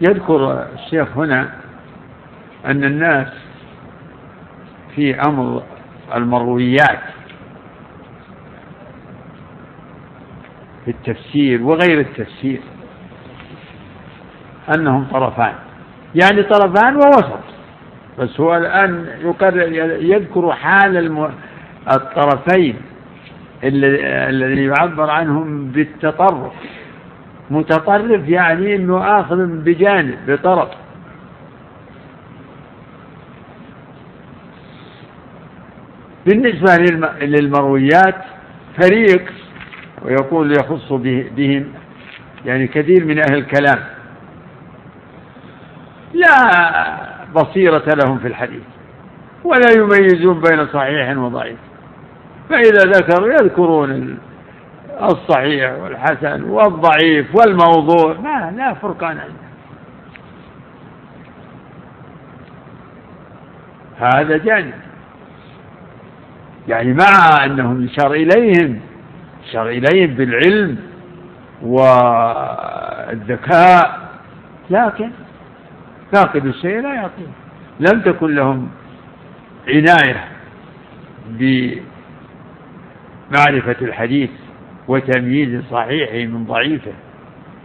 يذكر الشيخ هنا أن الناس في أمر المرويات في التفسير وغير التفسير أنهم طرفان. يعني طرفان ووسط. بس هو الآن يقرر يذكر حال الطرفين الذي يعبر عنهم بالتطرف. متطرف يعني إنه آخذ بجانب بطرف. بالنسبة للمرويات فريق ويقول يخص بهم يعني كثير من أهل الكلام. لا بصيرة لهم في الحديث ولا يميزون بين صحيح وضعيف. فإذا ذكروا يذكرون الصحيح والحسن والضعيف والموضوع. ما لا فرقان هذا جانب. يعني مع أنهم يشار إليهم يشار إليهم بالعلم والذكاء. لكن فاقد الشيء لا يعطيه. لم تكن لهم عناية بمعرفة الحديث. وتمييز صحيحه من ضعيفه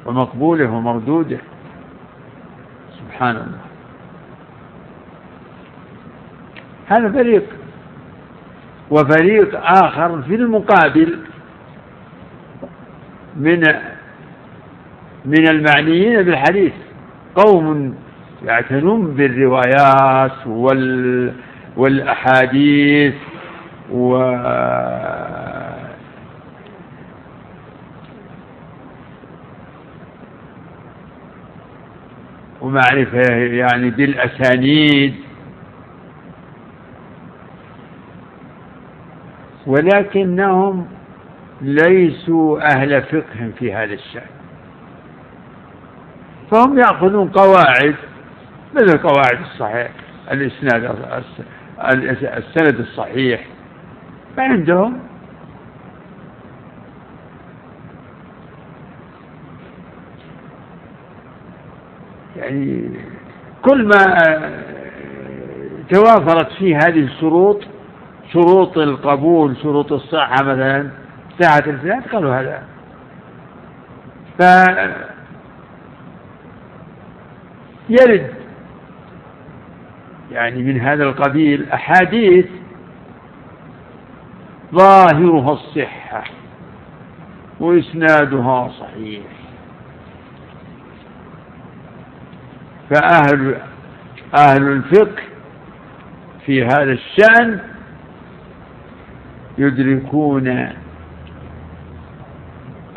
ومقبوله ومردوده. سبحان الله. هذا فريق وفريق آخر في المقابل من من المعنيين بالحديث. قوم يعتنون بالروايات وال والأحاديث و ومعرفة يعني بالأسانيد. ولكنهم ليسوا أهل فقه في هذا الشأن. فهم يأخذون قواعد مثل قواعد الصحيح الإسناد السند الصحيح. فعندهم يعني كل ما توافرت فيه هذه الشروط شروط القبول شروط الصحة مثلا صحة الإسناد قالوا هذا. ف يرد يعني من هذا القبيل أحاديث ظاهرها الصحة وإسنادها صحيح. فأهل أهل الفقه في هذا الشأن يدركون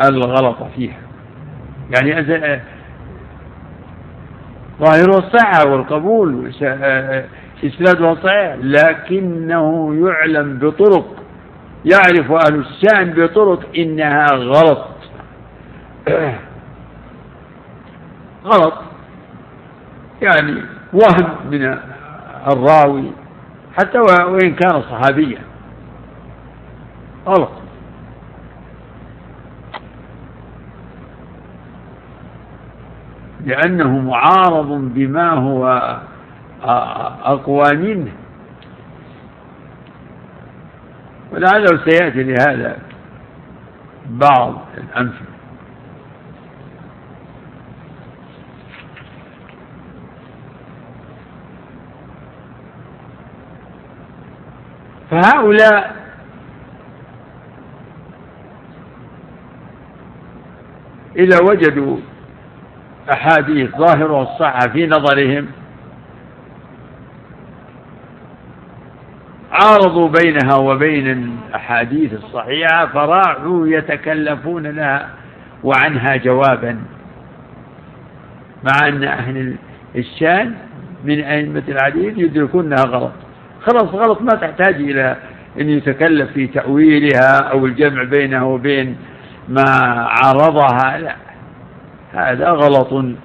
الغلط فيها. يعني ظاهره الصحة والقبول إسنادها صحيح لكنه يعلم بطرق يعرف أهل الشأن بطرق إنها غلط. غلط. يعني وهم من الراوي حتى وإن كان صحابيا. غلط لأنه معارض بما هو أقوى منه. ولعله سيأتي لهذا بعض الأمثلة. فهؤلاء إذا وجدوا أحاديث ظاهرها الصحة في نظرهم عارضوا بينها وبين الأحاديث الصحيحة فراحوا يتكلفون لها وعنها جوابا مع أن أهل الشان من أئمة الحديث يدركون أنها غلط. خلاص غلط ما تحتاج إلى أن يتكلف في تأويلها أو الجمع بينها وبين ما عرضها لا. هذا غلط.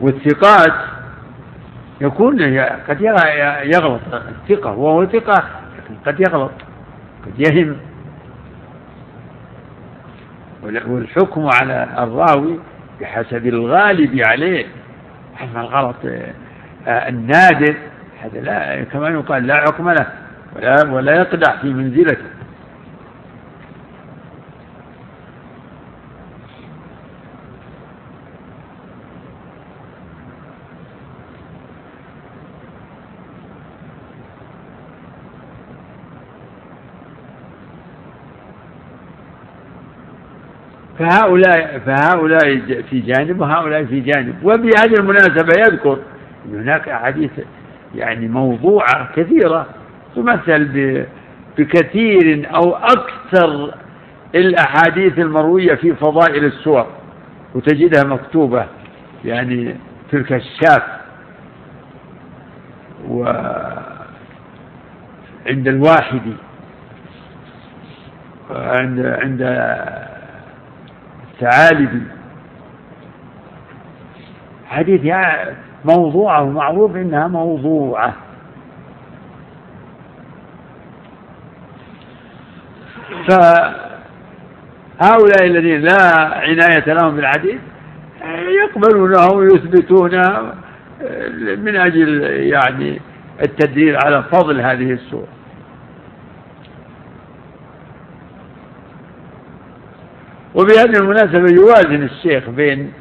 والثقات يكون قد يغلط. الثقة وهو ثقة قد يغلط قد يهم. والحكم على الراوي بحسب الغالب عليه. حسب الغلط آه، النادر هذا لا كما يقال لا حكم له ولا ولا يقدح في منزلته. فهؤلاء فهؤلاء في جانب وهؤلاء في جانب. وبهذه المناسبة يذكر أن هناك أحاديث يعني موضوعة كثيرة تمثل بكثير أو أكثر الأحاديث المروية في فضائل السور وتجدها مكتوبة يعني في الكشاف. وعند الواحدي وعند عند الثعالبي حديث يعني موضوعة ومعروف إنها موضوعة. فهؤلاء الذين لا عناية لهم بالحديث يقبلونه ويثبتونه من أجل يعني التدليل على فضل هذه السورة. وبهذه المناسبة يوازن الشيخ بين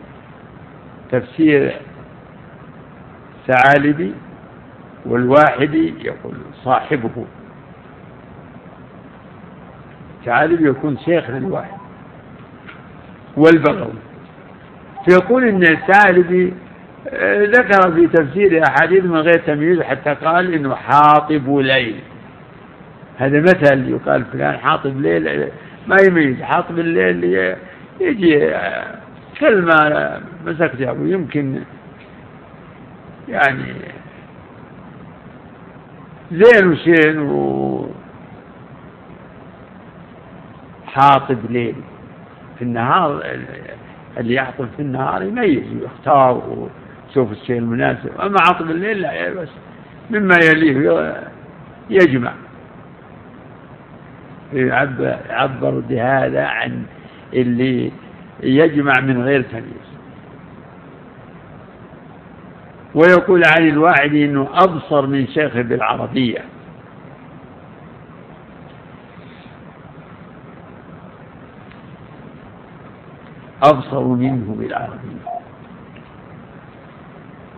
تفسير ثعالبي والواحدي يقول صاحبه. ثعالبي يكون شيخ للواحد. والبغوي. فيقول إن الثعالبي آه، ذكر في تفسير أحاديث من غير تمييز حتى قال إنه حاطب ليل. هذا مثل يقال فلان حاطب ليل ما يميز حاطب الليل يجي آه، كلمة مسكتها ويمكن يعني زين وشين و حاطب ليل في النهار اللي يحطب في النهار يميز ويختار ويشوف الشيء المناسب أما عاطب الليل لا بس مما يليه يجمع. يعبر, بهذا عن اللي يجمع من غير تمييز. ويقول عن الواحد إنه أبصر من شيخه بالعربية. أبصر منه بالعربية.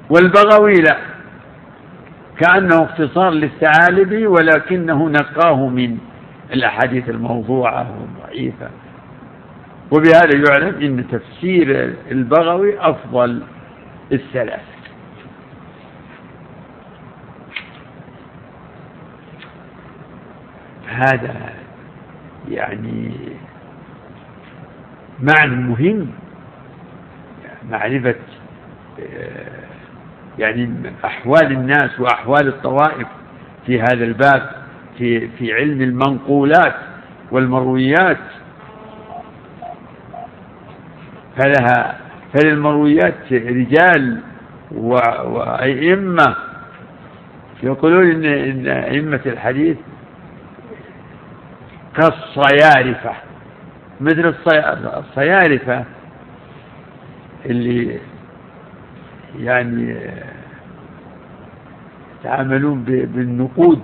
والبغوي لا. كأنه اختصار للثعالبي ولكنه نقاه من الأحاديث الموضوعة والضعيفة. وبهذا يعلم إن تفسير البغوي أفضل الثلاث هذا يعني معنى مهم معرفة يعني أحوال الناس وأحوال الطوائف في هذا الباب. في في علم المنقولات والمرويات. فلها فللمرويات رجال وأئمة يقولون إن إن أئمة الحديث كالصيارفة. مثل الصيارفة اللي يعني يتعاملون بالنقود.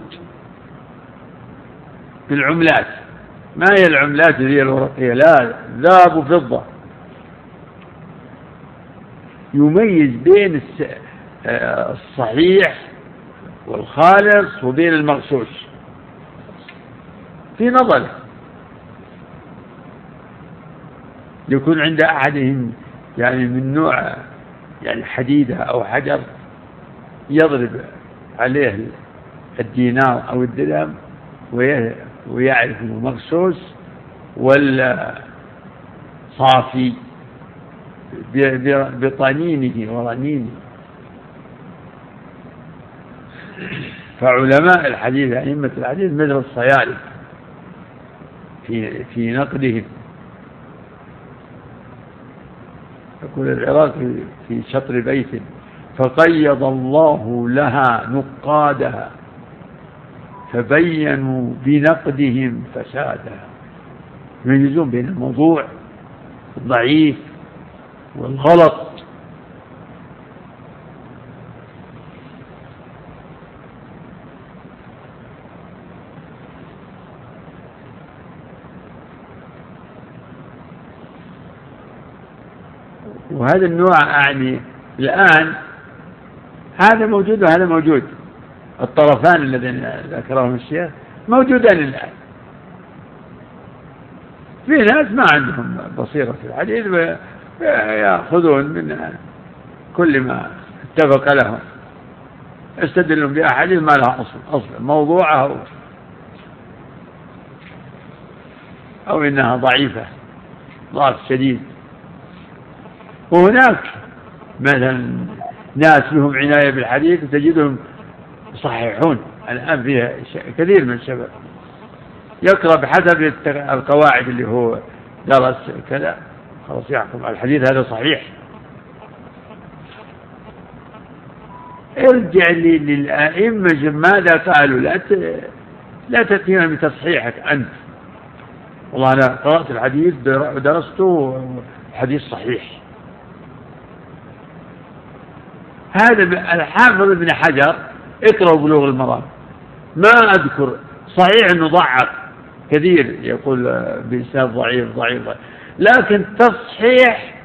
بالعملات. ما هي العملات هي الورقية لا ذهب وفضة. يميز بين الصحيح والخالص وبين المغشوش. في نظره يكون عند أحدهم يعني من نوع يعني حديدة أو حجر يضرب عليه الدينار أو الدرهم ويعرف أنه مغسوس ولا صافي بطنينه ورنينه. فعلماء الحديث أئمة الحديث مثل الصيالف في في نقدهم. يقول العراقي في شطر بيت فقيض الله لها نقادها فبينوا بنقدهم فسادها يميزون بين الموضوع الضعيف والغلط. وهذا النوع يعني الآن هذا موجود وهذا موجود. الطرفان الذين ذكرهم الشيخ موجودان الآن. في ناس ما عندهم بصيرة في الحديث ويأخذون من كل ما اتفق لهم. يستدلون بأحاديث ما لها أصل أصل موضوعة أو, أو إنها ضعيفة ضعف شديد. وهناك مثلا ناس لهم عناية بالحديث وتجدهم يصححون الآن فيها كثير من الشباب. يقرأ بحسب القواعد اللي هو درس كذا. خلاص يحكم الحديث هذا صحيح. ارجع للأئمة ماذا قالوا؟ لا لا تأتينا بتصحيحك أنت. والله أنا قرأت الحديث ودرسته حديث صحيح. هذا الحافظ ابن حجر اقرأوا بلوغ المرام. ما أذكر. صحيح أنه ضعف. كثير يقول بإسناد ضعيف ضعيف لكن تصحيح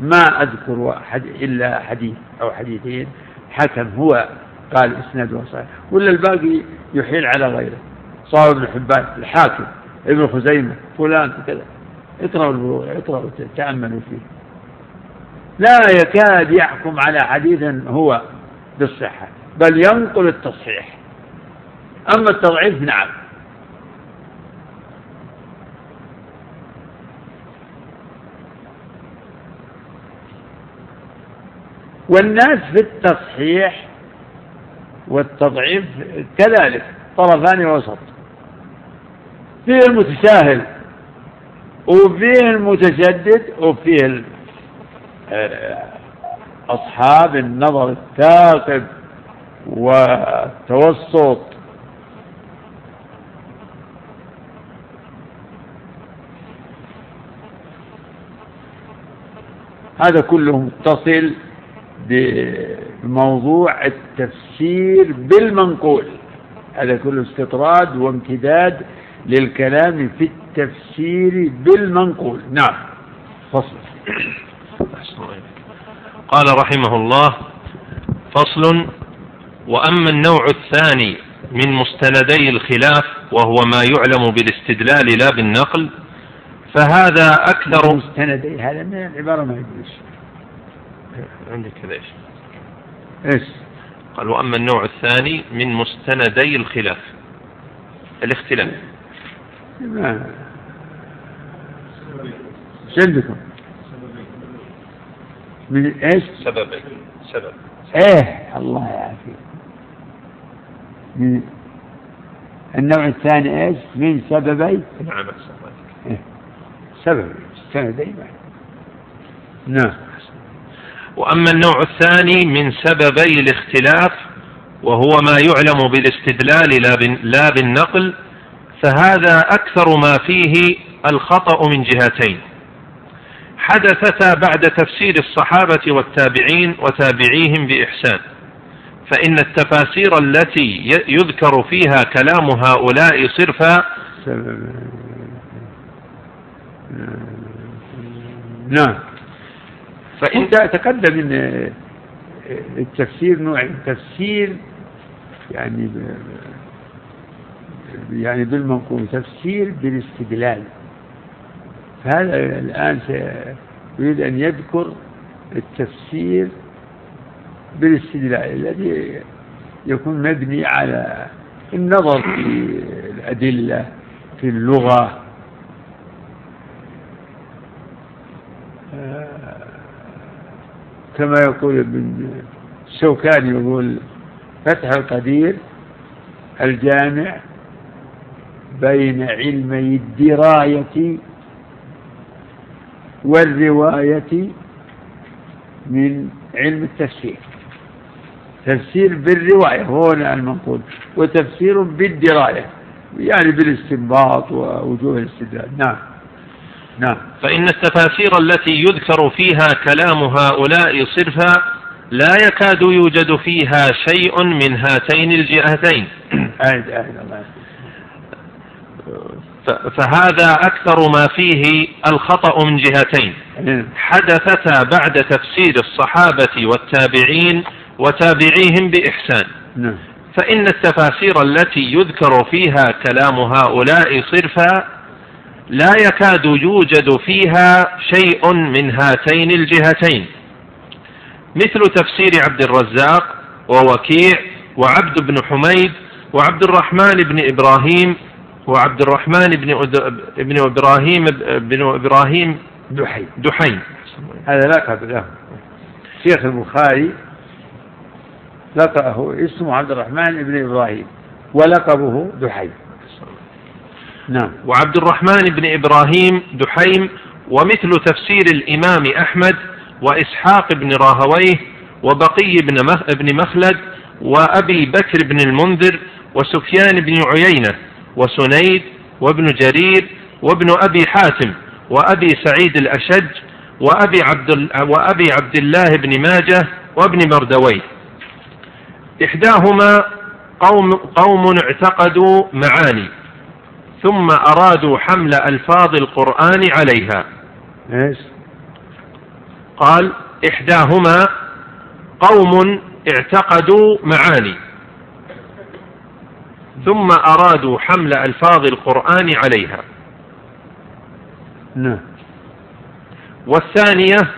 ما أذكر إلا حديث أو حديثين. حكم هو قال إسناده صحيح ولا الباقي يحيل على غيره. صار ابن حبان الحاكم ابن خزيمة فلان كذا. اقرأوا البلوغ اقرأوا تأملوا فيه. لا يكاد يحكم على حديث هو بالصحة. بل ينقل التصحيح. أما التضعيف نعم. والناس في التصحيح والتضعيف كذلك طرفان وسط. فيه المتساهل وفيه المتشدد وفيه أصحاب النظر الثاقب. والتوسط هذا كله متصل بموضوع التفسير بالمنقول. هذا كله استطراد وامتداد للكلام في التفسير بالمنقول. نعم. فصل. قال رحمه الله فصل وأما النوع الثاني من مستندي الخلاف وهو ما يعلم بالاستدلال لا بالنقل فهذا أكثر مستندي هذا من العبارة ما يجوز عندك كذا إيش؟ إيش؟ قال وأما النوع الثاني من مستندي الخلاف الاختلاف ما إيش عندكم؟ من إيش؟ سببين سبب إيه الله يعافيك من النوع الثاني إيش؟ من سببي؟ نعم إيه؟ سبب سندين نعم. وأما النوع الثاني من سببي الاختلاف وهو ما يعلم بالاستدلال لا بالنقل فهذا أكثر ما فيه الخطأ من جهتين. حدثتا بعد تفسير الصحابة والتابعين وتابعيهم بإحسان. فإن التفاسير التي يذكر فيها كلام هؤلاء صرفا نعم. فإن تقدم إن التفسير نوعين تفسير يعني يعني بالمنقول تفسير بالاستدلال. فهذا الآن يريد أن يذكر التفسير بالاستدلال الذي يكون مبني على النظر في الأدلة في اللغة. كما يقول ابن الشوكاني يقول فتح القدير الجامع بين علمي الدراية والرواية من علم التفسير. تفسير بالرواية هو المنقول. وتفسير بالدراية يعني بالاستنباط ووجوه الاستدلال. نعم. نعم. فإن التفاسير التي يذكر فيها كلام هؤلاء صرفا لا يكاد يوجد فيها شيء من هاتين الجهتين. آية آية الله. فهذا أكثر ما فيه الخطأ من جهتين. نعم. حدثتا بعد تفسير الصحابة والتابعين وتابعيهم بإحسان. نعم. فإن التفاسير التي يذكر فيها كلام هؤلاء صرفا لا يكاد يوجد فيها شيء من هاتين الجهتين. مثل تفسير عبد الرزاق ووكيع وعبد بن حميد وعبد الرحمن بن إبراهيم وعبد الرحمن بن ابن إبراهيم بن إبراهيم دحي دحين هذا لقب له شيخ البخاري لقبه اسمه عبد الرحمن بن إبراهيم ولقبه دحي نعم. وعبد الرحمن بن إبراهيم دحيم ومثل تفسير الإمام أحمد وإسحاق بن راهويه وبقي بن بن مخلد وأبي بكر بن المنذر وسفيان بن عيينة وسنيد وابن جرير وابن أبي حاتم وأبي سعيد الأشج وأبي عبد, وأبي عبد الله بن ماجه وابن مردويه. إحداهما قوم, قوم اعتقدوا معاني ثم أرادوا حمل ألفاظ القرآن عليها. إيش؟ قال إحداهما قوم اعتقدوا معاني ثم أرادوا حمل ألفاظ القرآن عليها. نعم. والثانية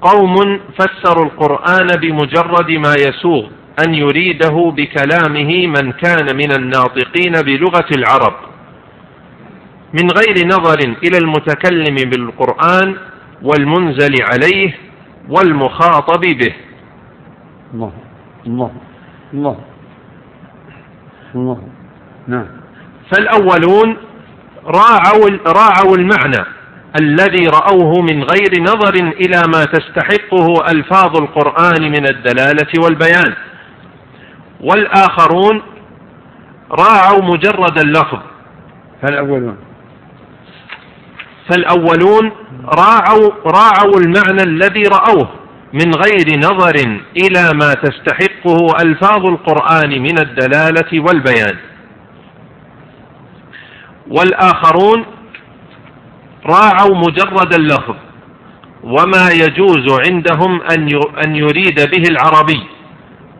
قوم فسروا القرآن بمجرد ما يسوغ. أن يريده بكلامه من كان من الناطقين بلغة العرب. من غير نظر إلى المتكلم بالقرآن والمنزل عليه والمخاطب به. الله الله الله الله. نعم. فالأولون راعوا راعوا المعنى الذي رأوه من غير نظر إلى ما تستحقه ألفاظ القرآن من الدلالة والبيان. والآخرون راعوا مجرد اللفظ. فالأولون. فالأولون راعوا راعوا المعنى الذي رأوه من غير نظر إلى ما تستحقه ألفاظ القرآن من الدلالة والبيان. والآخرون راعوا مجرد اللفظ وما يجوز عندهم أن يريد به العربي.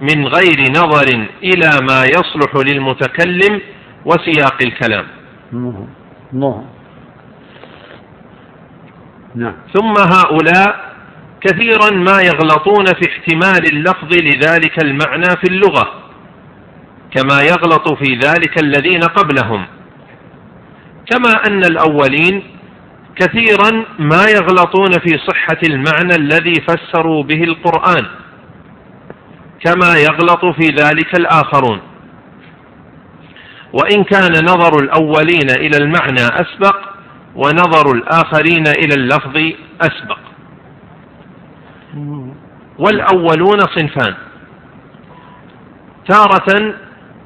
من غير نظر إلى ما يصلح للمتكلم وسياق الكلام. الله الله نعم. ثم هؤلاء كثيرا ما يغلطون في احتمال اللفظ لذلك المعنى في اللغة كما يغلط في ذلك الذين قبلهم. كما أن الأولين كثيرا ما يغلطون في صحة المعنى الذي فسروا به القرآن. كما يغلط في ذلك الآخرون. وإن كان نظر الأولين إلى المعنى أسبق ونظر الآخرين إلى اللفظ أسبق. والأولون صنفان. تارة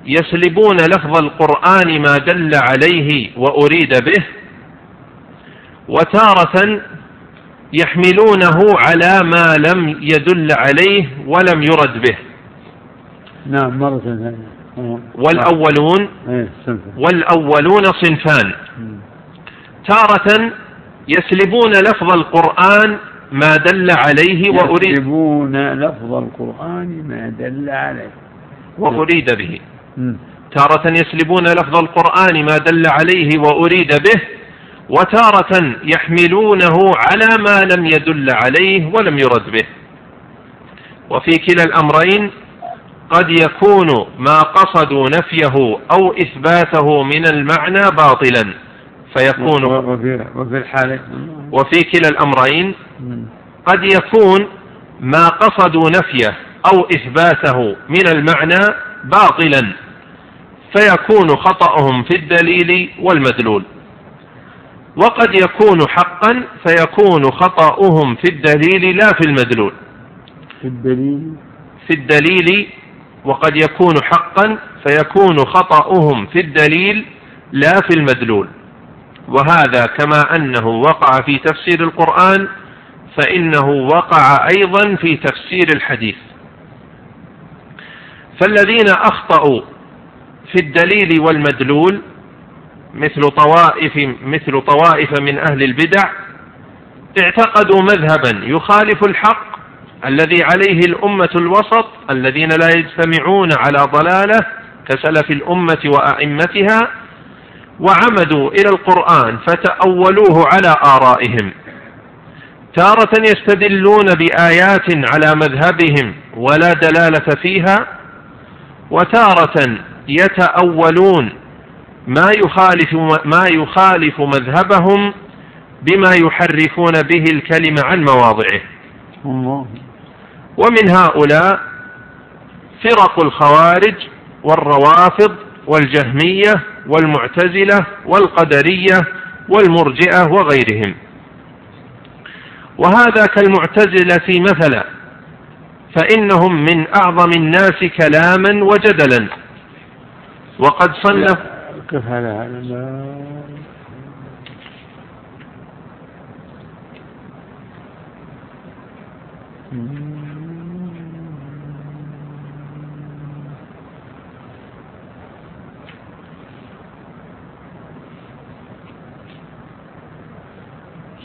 يسلبون لفظ القرآن ما دل عليه وأريد به وتارة يحملونه على ما لم يدل عليه ولم يرد به. نعم مرة ثانية. والأولون إيه، والأولون صنفان. تارة يسلبون لفظ القرآن ما دل عليه وأريد يسلبون لفظ القرآن ما دل عليه. وأريد به. تارة يسلبون لفظ القرآن ما دل عليه وأريد به. وتارة يحملونه على ما لم يدل عليه ولم يرد به. وفي كلا الأمرين قد يكون ما قصدوا نفيه أو إثباته من المعنى باطلا. فيكون وفي, الحالة. وفي كلا الأمرين قد يكون ما قصدوا نفيه أو إثباته من المعنى باطلا. فيكون خطأهم في الدليل والمدلول. وقد يكون حقا فيكون خطأهم في الدليل لا في المدلول. في الدليل. في الدليل وقد يكون حقا فيكون خطأهم في الدليل لا في المدلول. وهذا كما أنه وقع في تفسير القرآن فإنه وقع أيضا في تفسير الحديث. فالذين أخطأوا في الدليل والمدلول مثل طوائف مثل طوائف من أهل البدع اعتقدوا مذهبا يخالف الحق الذي عليه الأمة الوسط الذين لا يجتمعون على ضلالة كسلف الأمة وأئمتها وعمدوا إلى القرآن فتأولوه على آرائهم. تارة يستدلون بآيات على مذهبهم ولا دلالة فيها وتارة يتأولون ما يخالف ما يخالف مذهبهم بما يحرفون به الكلمة عن مواضعه. الله ومن هؤلاء فرق الخوارج والروافض والجهمية والمعتزلة والقدرية والمرجئة وغيرهم. وهذا كالمعتزلة مثلا فإنهم من أعظم الناس كلاما وجدلا. وقد صنف كيف هذا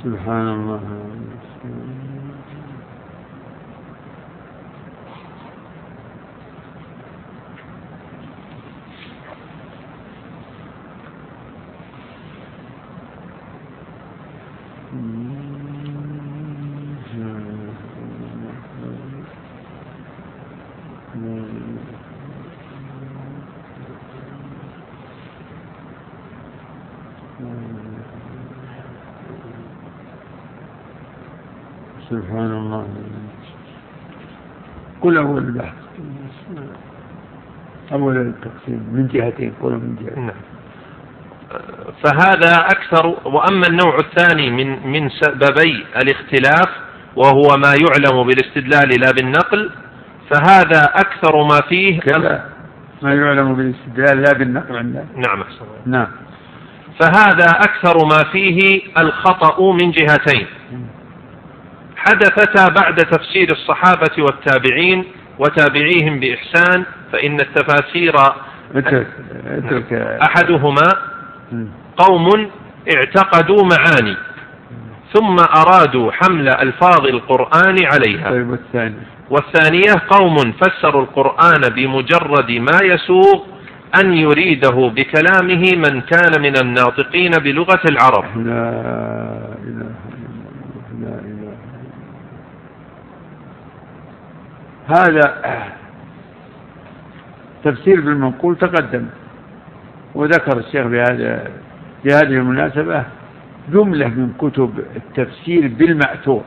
سبحان الله سبحان الله قل أول البحث أول التقسيم من جهتين قل من جهتين نعم. فهذا أكثر وأما النوع الثاني من من سببي الاختلاف وهو ما يعلم بالاستدلال لا بالنقل فهذا أكثر ما فيه كذا. ما يعلم بالاستدلال لا بالنقل عندنا نعم نعم. فهذا أكثر ما فيه الخطأ من جهتين. حدثتا بعد تفسير الصحابة والتابعين وتابعيهم بإحسان فإن التفاسير أحدهما قوم اعتقدوا معاني ثم أرادوا حمل ألفاظ القرآن عليها. طيب والثاني؟ والثانية قوم فسروا القرآن بمجرد ما يسوغ أن يريده بكلامه من كان من الناطقين بلغة العرب. لا إله لا إله هذا تفسير بالمنقول تقدم وذكر الشيخ بهذا بهذه المناسبة جملة من كتب التفسير بالمأثور.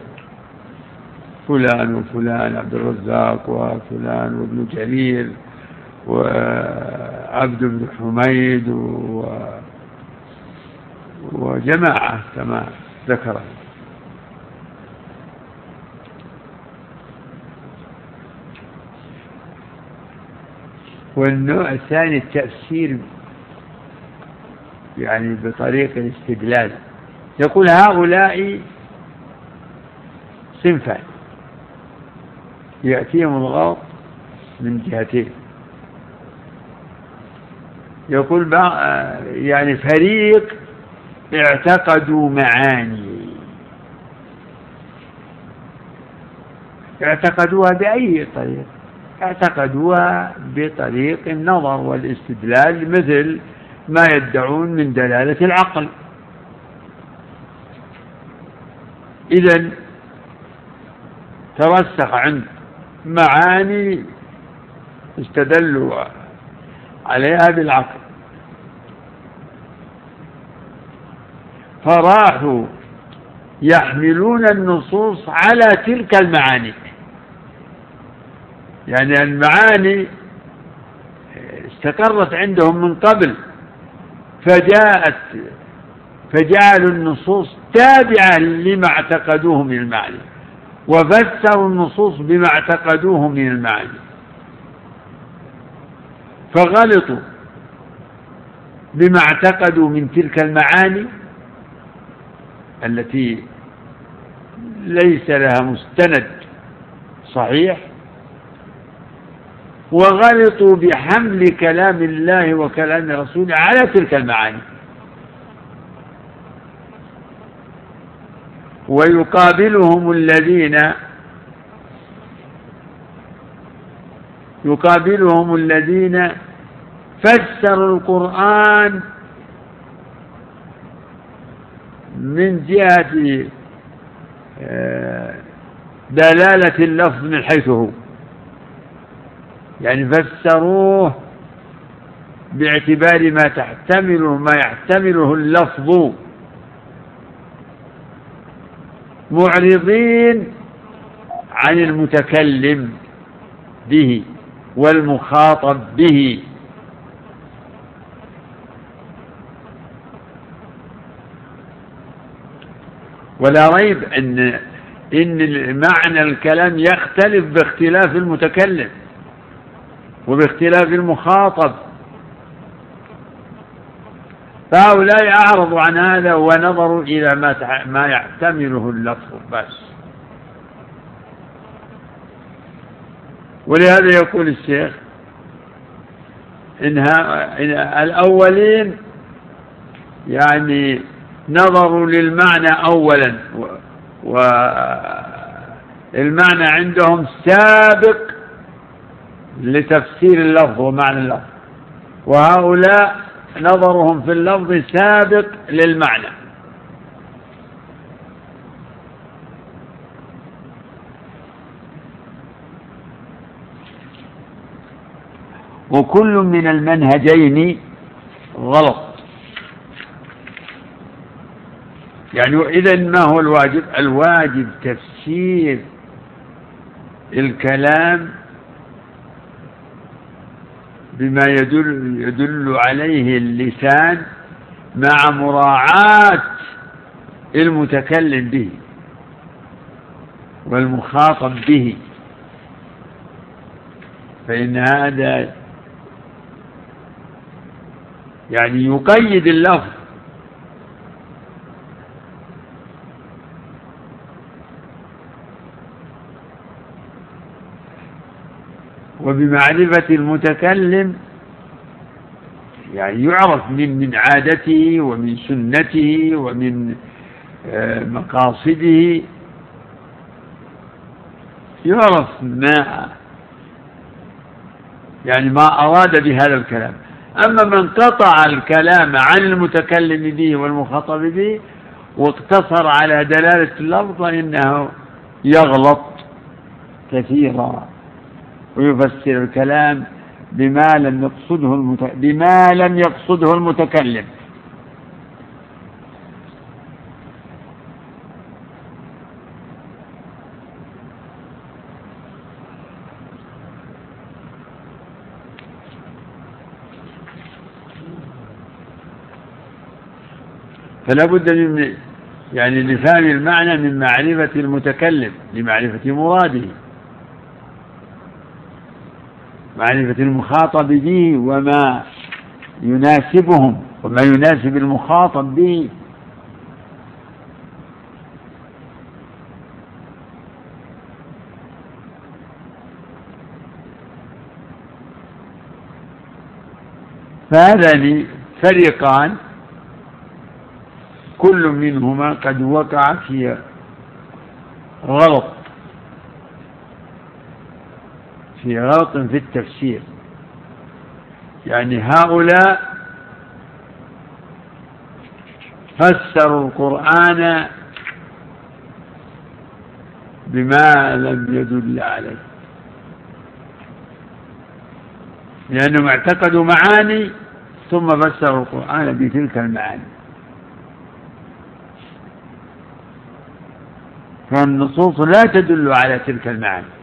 فلان وفلان عبد الرزاق وفلان وابن جرير وعبد بن حميد و وجماعة كما ذكر. والنوع الثاني التفسير يعني بطريق الاستدلال. يقول هؤلاء صنفان. يأتيهم الغلط من جهتين. يقول يعني فريق اعتقدوا معاني. اعتقدوها بأي طريق اعتقدوها بطريق النظر والاستدلال مثل ما يدعون من دلالة العقل. إذا ترسخ عند معاني استدلوا عليها بالعقل. فراحوا يحملون النصوص على تلك المعاني. يعني المعاني استقرت عندهم من قبل فجاءت فجعلوا النصوص تابعة لما اعتقدوه من المعنى وفسروا النصوص بما اعتقدوه من المعاني فغلطوا بما اعتقدوا من تلك المعاني التي ليس لها مستند صحيح وغلطوا بحمل كلام الله وكلام رسوله على تلك المعاني. ويقابلهم الذين يقابلهم الذين فسروا القرآن من جهة آه، دلالة اللفظ من حيث هو. يعني فسروه باعتبار ما تحتمله ما يحتمله اللفظ. معرضين عن المتكلم به والمخاطب به. ولا ريب أن إن معنى الكلام يختلف باختلاف المتكلم. وباختلاف المخاطب. فهؤلاء أعرضوا عن هذا ونظروا إلى ما ما يحتمله اللفظ بس. ولهذا يقول الشيخ إنها إن الأولين يعني نظروا للمعنى أولا والمعنى عندهم سابق لتفسير اللفظ ومعنى اللفظ. وهؤلاء نظرهم في اللفظ سابق للمعنى. وكل من المنهجين غلط. يعني إذا ما هو الواجب؟ الواجب تفسير الكلام بما يدل يدل عليه اللسان مع مراعاة المتكلم به والمخاطب به. فإن هذا يعني يقيد اللفظ وبمعرفة المتكلم يعني يعرف من من عادته ومن سنته ومن آه، مقاصده. يعرف ما يعني ما أراد بهذا الكلام. أما من قطع الكلام عن المتكلم به والمخاطب به واقتصر على دلالة اللفظ فإنه يغلط كثيرا. ويفسر الكلام بما لم يقصده المت... بما لم يقصده المتكلم. فلا بد من يعني لفهم المعنى من معرفة المتكلم لمعرفة مراده. معرفة المخاطب به وما يناسبهم وما يناسب المخاطب به. فهذان فريقان كل منهما قد وقع في غلط. في غلط في التفسير. يعني هؤلاء فسروا القرآن بما لم يدل عليه. لأنهم اعتقدوا معاني ثم فسروا القرآن بتلك المعاني. فالنصوص لا تدل على تلك المعاني.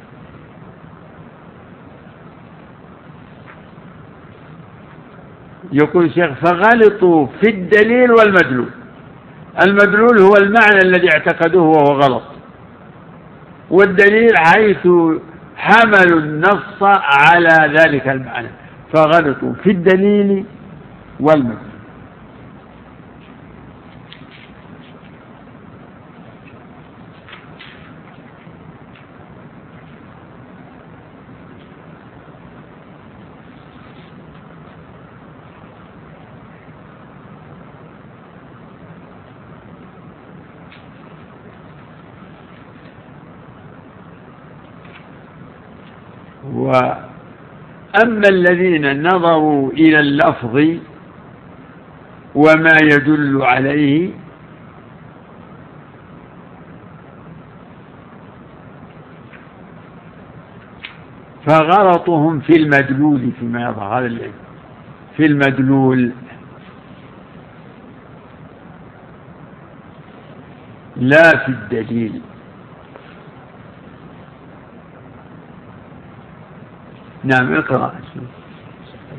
يقول الشيخ فغلطوا في الدليل والمدلول. المدلول هو المعنى الذي اعتقدوه وهو غلط. والدليل حيث حملوا النص على ذلك المعنى. فغلطوا في وأما الذين نظروا إلى اللفظ وما يدل عليه فغلطهم في المدلول فيما يظهر. العلم. في المدلول. لا في الدليل. نعم اقرأ.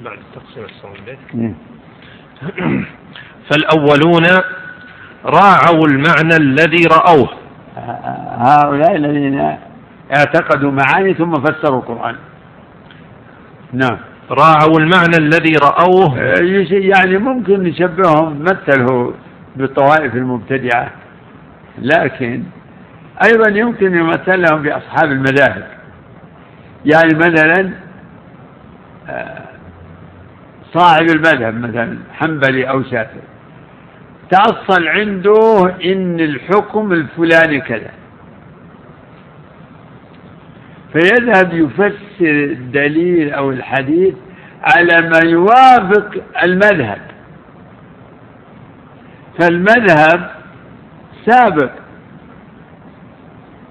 بعد التقسيم الصوم فالأولون راعوا المعنى الذي رأوه. هؤلاء الذين اعتقدوا معاني ثم فسروا القرآن. نعم. راعوا المعنى الذي رأوه. يعني ممكن نشبههم مثله بالطوائف المبتدعة لكن أيضا يمكن يمثلهم بأصحاب المذاهب. يعني مثلا صاحب المذهب مثلا حنبلي أو شافعي. تأصل عنده إن الحكم الفلاني كذا. فيذهب يفسر الدليل أو الحديث على ما يوافق المذهب. فالمذهب سابق.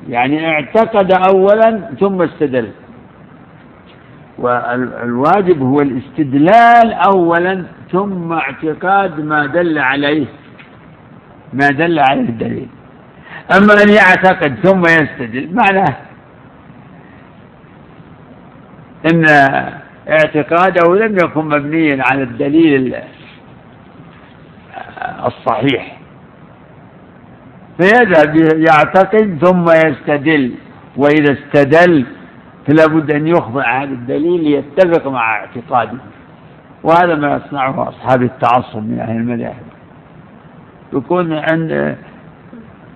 يعني اعتقد أولا ثم استدل. والواجب هو الاستدلال أولا ثم اعتقاد ما دل عليه ما دل عليه الدليل. أما أن يعتقد ثم يستدل معناه إن اعتقاده لم يكن مبنيا على الدليل الصحيح. فيذهب يعتقد ثم يستدل وإذا استدل فلا بد أن يخضع هذا الدليل ليتفق مع اعتقاده وهذا ما يصنعه أصحاب التعصب من أهل المذاهب. يكون عند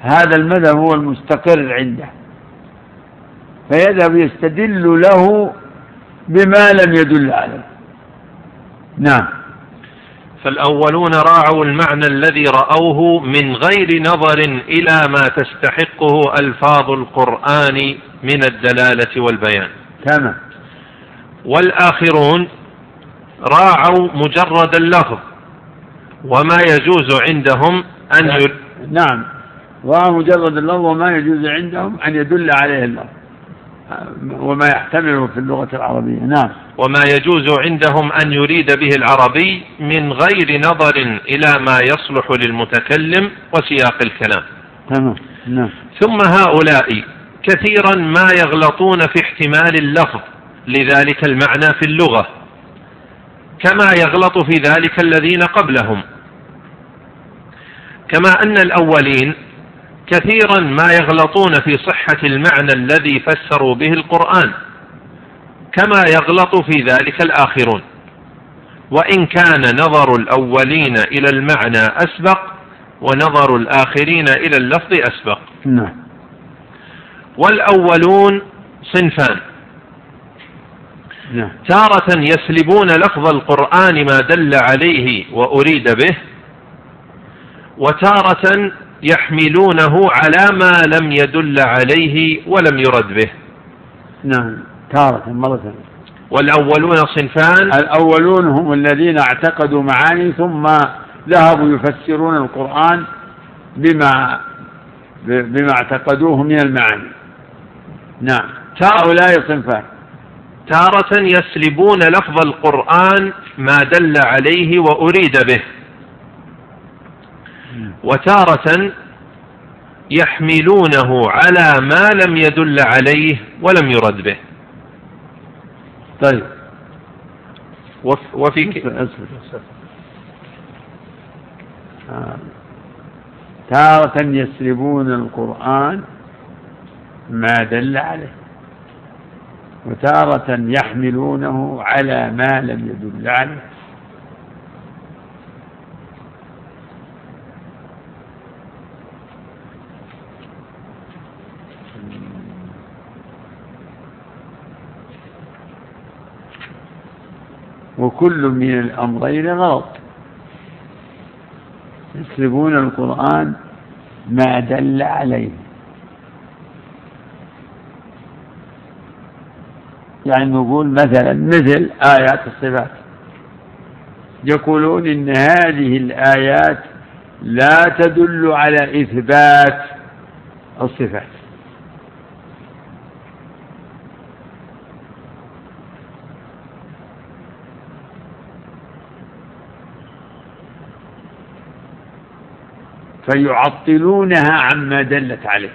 هذا المذهب هو المستقر عنده. فيذهب يستدل له بما لم يدل عليه. نعم. فالأولون راعوا المعنى الذي رأوه من غير نظر إلى ما تستحقه ألفاظ القرآن من الدلالة والبيان. تمام. والآخرون راعوا مجرد اللفظ وما يجوز عندهم أن نعم. يد... نعم. راعوا مجرد اللفظ وما يجوز عندهم أن يدل عليه اللفظ. وما يحتمله في اللغة العربية. نعم. وما يجوز عندهم أن يريد به العربي من غير نظر إلى ما يصلح للمتكلم وسياق الكلام. تمام. نعم. ثم هؤلاء كثيرا ما يغلطون في احتمال اللفظ لذلك المعنى في اللغة كما يغلط في ذلك الذين قبلهم. كما أن الأولين كثيرا ما يغلطون في صحة المعنى الذي فسروا به القرآن كما يغلط في ذلك الآخرون. وإن كان نظر الأولين إلى المعنى أسبق ونظر الآخرين إلى اللفظ أسبق. نعم. والأولون صنفان. نعم. تارة يسلبون لفظ القرآن ما دل عليه وأريد به وتارة يحملونه على ما لم يدل عليه ولم يرد به. نعم تارة مرة والأولون صنفان. الأولون هم الذين اعتقدوا معاني ثم ذهبوا يفسرون القرآن بما بما اعتقدوه من المعاني. نعم هؤلاء صنفان. تارة يسلبون لفظ القرآن ما دل عليه وأريد به. وتارة يحملونه على ما لم يدل عليه ولم يرد به. طيب. وفي. تارة يسلبون القرآن ما دل عليه. وتارة يحملونه على ما لم يدل عليه. وكل من الأمرين غلط. يسلبون القرآن ما دل عليه. يعني نقول مثلا مثل آيات الصفات. يقولون إن هذه الآيات لا تدل على إثبات الصفات. فيعطلونها عما دلت عليه.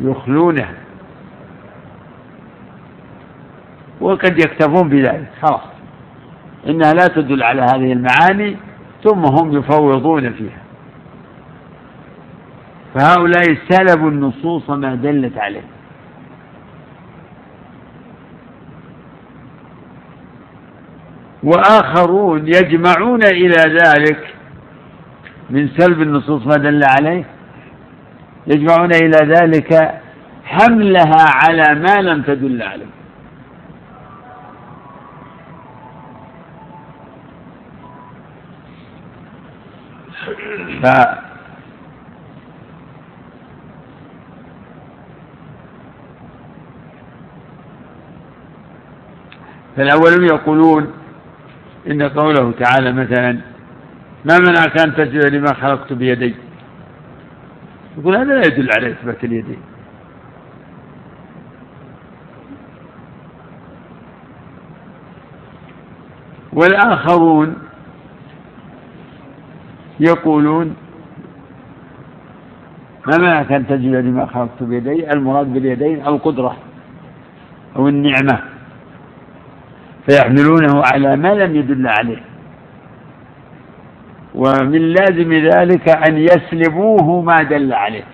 يخلونها. وقد يكتفون بذلك. خلاص. إنها لا تدل على هذه المعاني ثم هم يفوضون فيها. فهؤلاء سلبوا النصوص ما دلت عليه. وآخرون يجمعون إلى ذلك من سلب النصوص ما دل عليه؟ يجمعون إلى ذلك حملها على ما لم تدل عليه. ف فالأولون يقولون إن قوله تعالى مثلا ما منعك أن تسجد لما خلقت بيدي؟ يقول هذا لا يدل على إثبات اليدين. والآخرون يقولون ما منعك أن تسجد لما خلقت بيدي؟ المراد باليدين القدرة أو النعمة. فيحملونه على ما لم يدل عليه. ومن لازم ذلك أن يسلبوه ما دل عليه.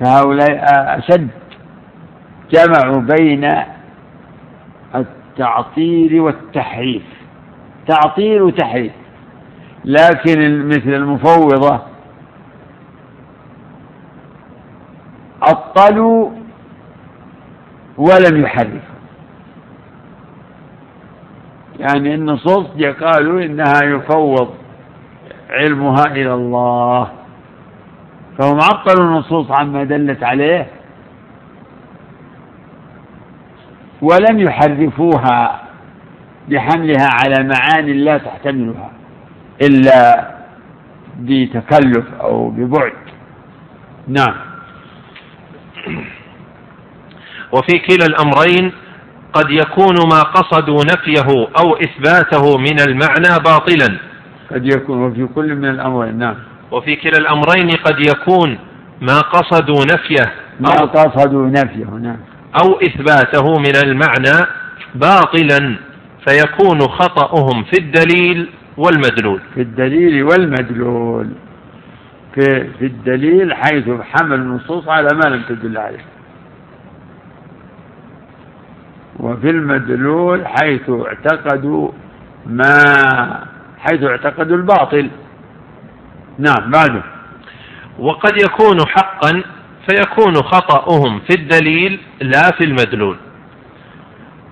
فهؤلاء أشد. جمعوا بين التعطيل والتحريف. تعطيل وتحريف. لكن مثل المفوضة عطلوا ولم يحرفوا. يعني النصوص قالوا إنها يفوض علمها إلى الله. فهم عطلوا النصوص عما دلت عليه. ولم يحرفوها بحملها على معاني لا تحتملها إلا بتكلف أو ببعد. نعم. وفي كلا الأمرين قد يكون ما قصدوا نفيه أو إثباته من المعنى باطلا. قد يكون وفي كل من الأمرين نعم. وفي كلا الأمرين قد يكون ما قصدوا نفيه ما قصدوا نفيه نعم. أو إثباته من المعنى باطلا فيكون خطأهم في الدليل والمدلول. في الدليل والمدلول. في, في الدليل حيث حمل النصوص على ما لم تدل عليه. وفي المدلول حيث اعتقدوا ما حيث اعتقدوا الباطل. نعم بعده. وقد يكون حقا فيكون خطأهم في الدليل لا في المدلول.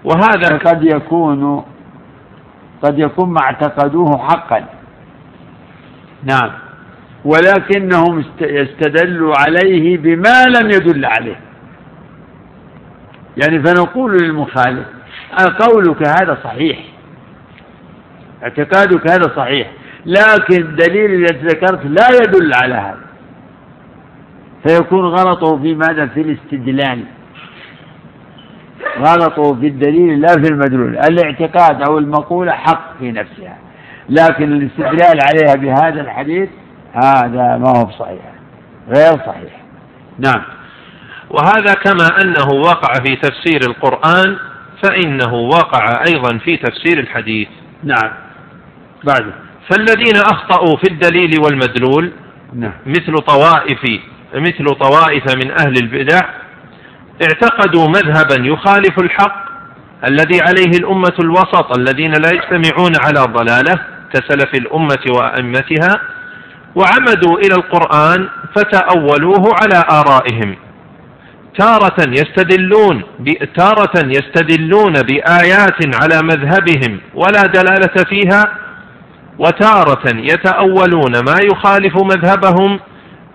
وهذا قد يكون قد يكون ما اعتقدوه حقا. نعم. ولكنهم يستدلوا عليه بما لم يدل عليه. يعني فنقول للمخالف قولك هذا صحيح؟ اعتقادك هذا صحيح لكن الدليل الذي ذكرت لا يدل على هذا. فيكون غلطه في ماذا؟ في الاستدلال. غلطه في الدليل لا في المدلول. الاعتقاد أو المقولة حق في نفسها. لكن الاستدلال عليها بهذا الحديث هذا ما هو صحيح غير صحيح. نعم. وهذا كما أنه وقع في تفسير القرآن فإنه وقع أيضا في تفسير الحديث. نعم. بعد. فالذين أخطأوا في الدليل والمدلول نعم. مثل طوائف مثل طوائف من أهل البدع اعتقدوا مذهبا يخالف الحق الذي عليه الأمة الوسط الذين لا يجتمعون على ضلالة كسلف الأمة وأئمتها وعمدوا إلى القرآن فتأولوه على آرائهم. تارة يستدلون تارة يستدلون بآيات على مذهبهم ولا دلالة فيها وتارة يتأولون ما يخالف مذهبهم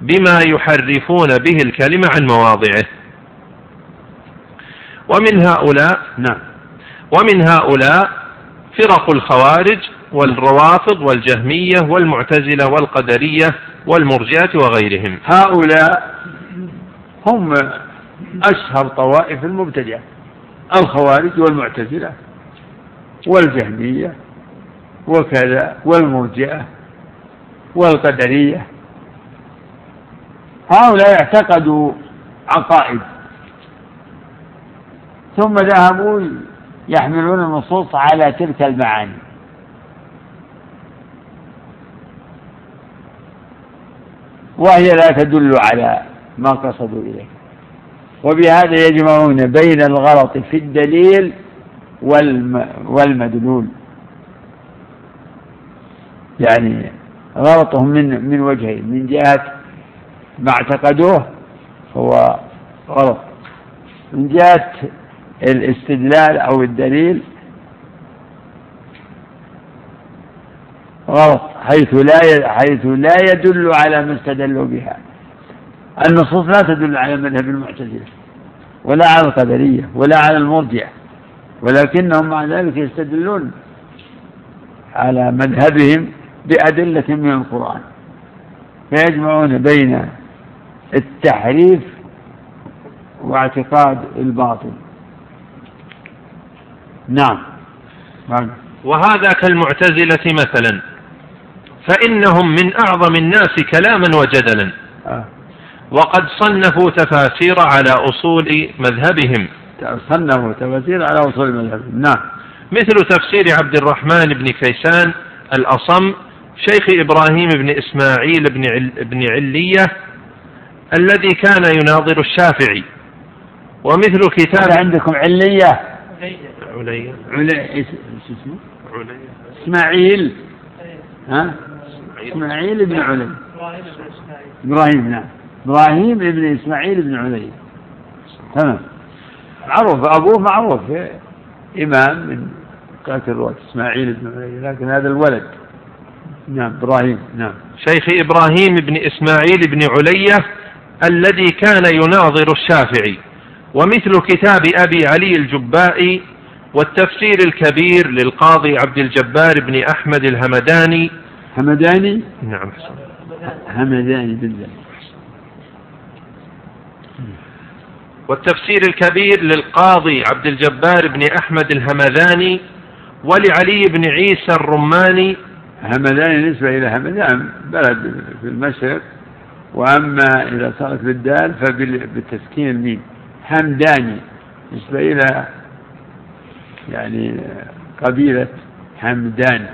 بما يحرفون به الكلمة عن مواضعه. ومن هؤلاء نعم. ومن هؤلاء فرق الخوارج والروافض والجهمية والمعتزلة والقدرية والمرجئة وغيرهم. هؤلاء هم أشهر طوائف المبتدعة الخوارج والمعتزلة والجهمية وكذا والمرجئة والقدرية. هؤلاء اعتقدوا عقائد. ثم ذهبوا يحملون النصوص على تلك المعاني. وهي لا تدل على ما قصدوا إليه. وبهذا يجمعون بين الغلط في الدليل والمدلول. يعني غلطهم من من وجهين من جهة ما اعتقدوه هو غلط. من جهة الاستدلال أو الدليل غلط حيث لا حيث لا يدل على ما استدلوا بها. النصوص لا تدل على مذهب المعتزلة ولا على القدرية ولا على المرجئة ولكنهم مع ذلك يستدلون على مذهبهم بأدلة من القرآن فيجمعون بين التحريف واعتقاد الباطل. نعم. وهذا كالمعتزلة مثلا فإنهم من أعظم الناس كلاما وجدلا. وقد صنفوا تفاسير على أصول مذهبهم. صنفوا تفاسير على أصول مذهبهم. نعم. مثل تفسير عبد الرحمن بن كيسان الأصم شيخ إبراهيم بن إسماعيل بن, عل بن علية الذي كان يناظر الشافعي. ومثل كتاب عندكم علية. علية. علية. إسماعيل. ها؟ إسماعيل بن علي. إبراهيم. نعم. إبراهيم بن إسماعيل بن علي تمام. معروف أبوه معروف إمام من قاتل الرواة إسماعيل بن علي لكن هذا الولد. نعم إبراهيم نعم. شيخ إبراهيم بن إسماعيل بن علية الذي كان يناظر الشافعي ومثل كتاب أبي علي الجبائي والتفسير الكبير للقاضي عبد الجبار بن أحمد الهمداني. همداني؟ نعم همداني بالله. والتفسير الكبير للقاضي عبد الجبار بن أحمد الهمذاني ولعلي بن عيسى الرماني. همداني نسبة إلى همدان بلد في المشرق وأما إذا صارت بالدال فبالتسكين الميم. همداني نسبة إلى يعني قبيلة همدان.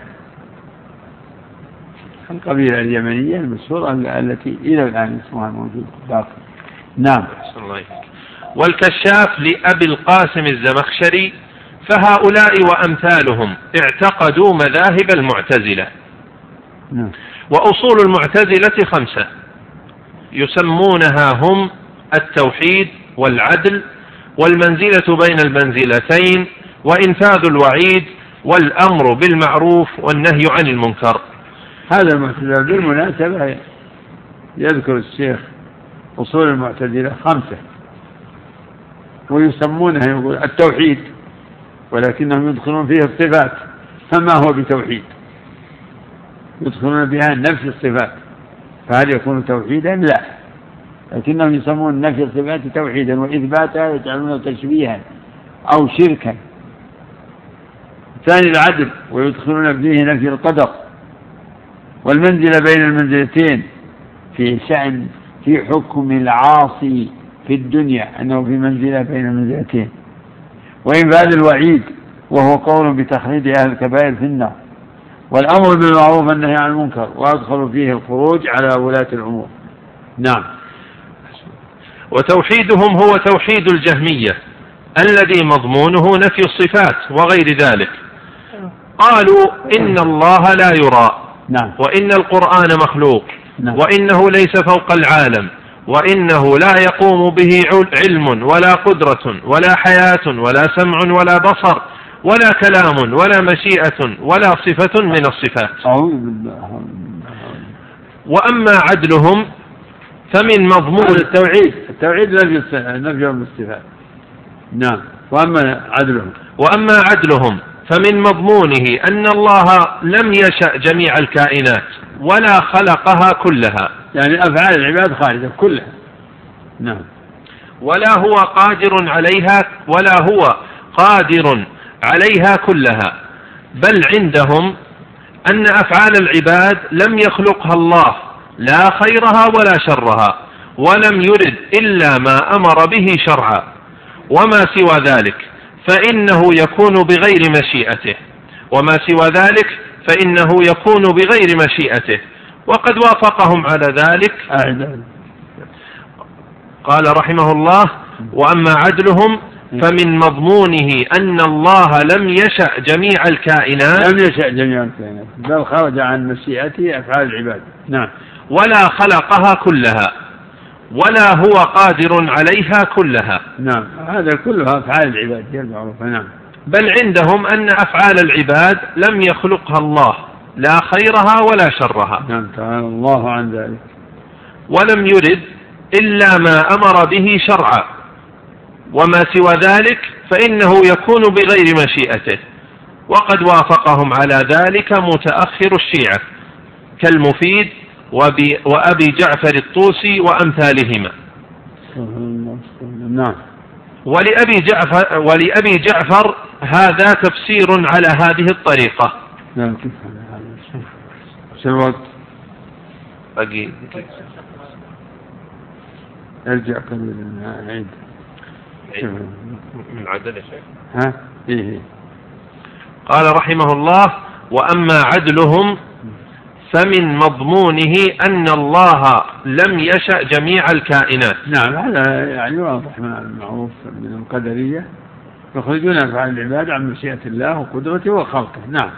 القبيلة اليمنية المشهورة التي إلى الآن اسمها موجود باقي. نعم. والكشاف لأبي القاسم الزمخشري فهؤلاء وأمثالهم اعتقدوا مذاهب المعتزلة. نعم. وأصول المعتزلة خمسة يسمونها هم التوحيد والعدل والمنزلة بين المنزلتين وإنفاذ الوعيد والأمر بالمعروف والنهي عن المنكر. هذا المعتزلة بالمناسبة يذكر الشيخ أصول المعتزلة خمسة. ويسمونها يقول التوحيد ولكنهم يدخلون فيها الصفات. فما هو بتوحيد؟ يدخلون بها نفي الصفات. فهل يكون توحيدا؟ لا. لكنهم يسمون نفي الصفات توحيدا وإثباتها يجعلونه تشبيها أو شركا. ثاني العدل ويدخلون فيه نفي القدر. والمنزلة بين المنزلتين في شأن في حكم العاصي. في الدنيا أنه في منزلة بين المنزلتين وإنفاذ الوعيد وهو قول بتخليد أهل الكبائر في النار. والأمر بالمعروف والنهي عن المنكر وأدخل فيه الخروج على ولاة الأمور. نعم. وتوحيدهم هو توحيد الجهمية الذي مضمونه نفي الصفات وغير ذلك. قالوا إن الله لا يرى نعم. وإن القرآن مخلوق نعم. وإنه ليس فوق العالم. وإنه لا يقوم به علم ولا قدرة ولا حياة ولا سمع ولا بصر ولا كلام ولا مشيئة ولا صفة من الصفات. وأما عدلهم فمن مضمون التوحيد التوحيد نفي نفي الصفات. نعم. وأما عدلهم. وأما عدلهم فمن مضمونه أن الله لم يشأ جميع الكائنات ولا خلقها كلها. يعني أفعال العباد خارجة كلها. نعم. ولا هو قادر عليها ولا هو قادر عليها كلها. بل عندهم أن أفعال العباد لم يخلقها الله لا خيرها ولا شرها ولم يرد إلا ما أمر به شرعا. وما سوى ذلك؟ فإنه يكون بغير مشيئته. وما سوى ذلك فإنه يكون بغير مشيئته. وقد وافقهم على ذلك. قال رحمه الله وأما عدلهم فمن مضمونه أن الله لم يشأ جميع الكائنات. لم يشأ جميع الكائنات بل خرج عن مشيئته أفعال العباد. نعم. ولا خلقها كلها. ولا هو قادر عليها كلها. نعم. هذا كلها أفعال العباد هي المعروفة نعم. بل عندهم أن أفعال العباد لم يخلقها الله لا خيرها ولا شرها. نعم تعالى الله عن ذلك. ولم يرد إلا ما أمر به شرعا. وما سوى ذلك فإنه يكون بغير مشيئته. وقد وافقهم على ذلك متأخر الشيعة كالمفيد وأبي جعفر الطوسي وأمثالهما. نعم. ولأبي جعفر ولأبي جعفر هذا تفسير على هذه الطريقة. نعم كيف شو الوقت؟ باقي. أرجع قليلا عيد. من عدل شيء ها؟ إيه،, إيه. قال رحمه الله وأما عدلهم فمن مضمونه أن الله لم يشأ جميع الكائنات. نعم هذا يعني واضح من المعروف من القدرية. يخرجون أفعال العباد عن مشيئة الله وقدرته وخلقه. نعم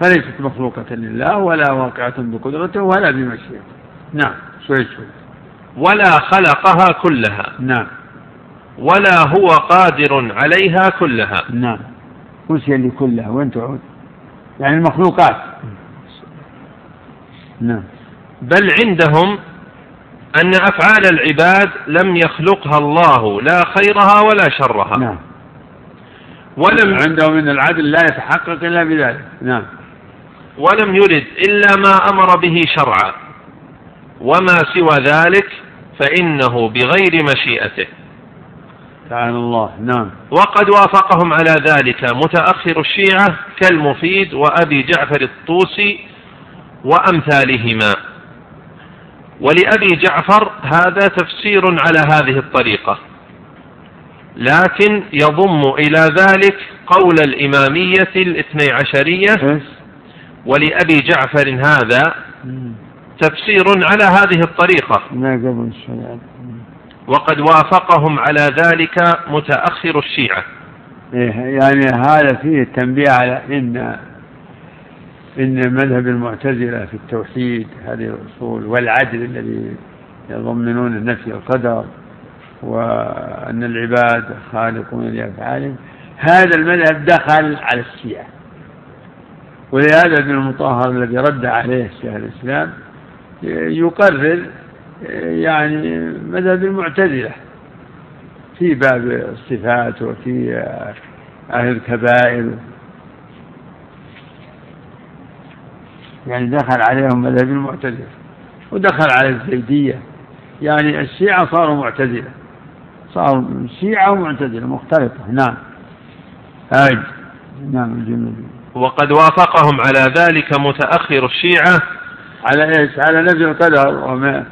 فليست مخلوقة لله ولا واقعة بقدرته ولا بمشيئته. نعم شوي شوي. ولا خلقها كلها. نعم. ولا هو قادر عليها كلها. نعم وش اللي كلها؟ وين تعود؟ يعني المخلوقات. نعم. بل عندهم أن أفعال العباد لم يخلقها الله لا خيرها ولا شرها. نعم. ولم عندهم من العدل لا يتحقق إلا بذلك. نعم. ولم يرد إلا ما أمر به شرعا. وما سوى ذلك فإنه بغير مشيئته. تعالى الله. نعم. وقد وافقهم على ذلك متأخر الشيعة كالمفيد وأبي جعفر الطوسي وأمثالهما. ولأبي جعفر هذا تفسير على هذه الطريقة. لكن يضم إلى ذلك قول الإمامية الاثني عشرية ولأبي جعفر هذا تفسير على هذه الطريقة. وقد وافقهم على ذلك متأخر الشيعة. إيه يعني هذا فيه التنبيه على إن إن مذهب المعتزلة في التوحيد هذه الأصول والعدل الذي يضمنون نفي القدر وأن العباد خالقون لأفعالهم هذا المذهب دخل على الشيعة. ولهذا ابن المطهر الذي رد عليه شيخ الإسلام يقرر يعني مذهب المعتزلة في باب الصفات وفي أهل الكبائر. يعني دخل عليهم مذهب المعتزلة ودخل على الزيدية. يعني الشيعة صاروا معتزلة. صاروا شيعة ومعتزلة مختلطة. نعم. هاي. نعم الجملة وقد وافقهم على ذلك متأخر الشيعة. على إيش؟ على نفي القدر وما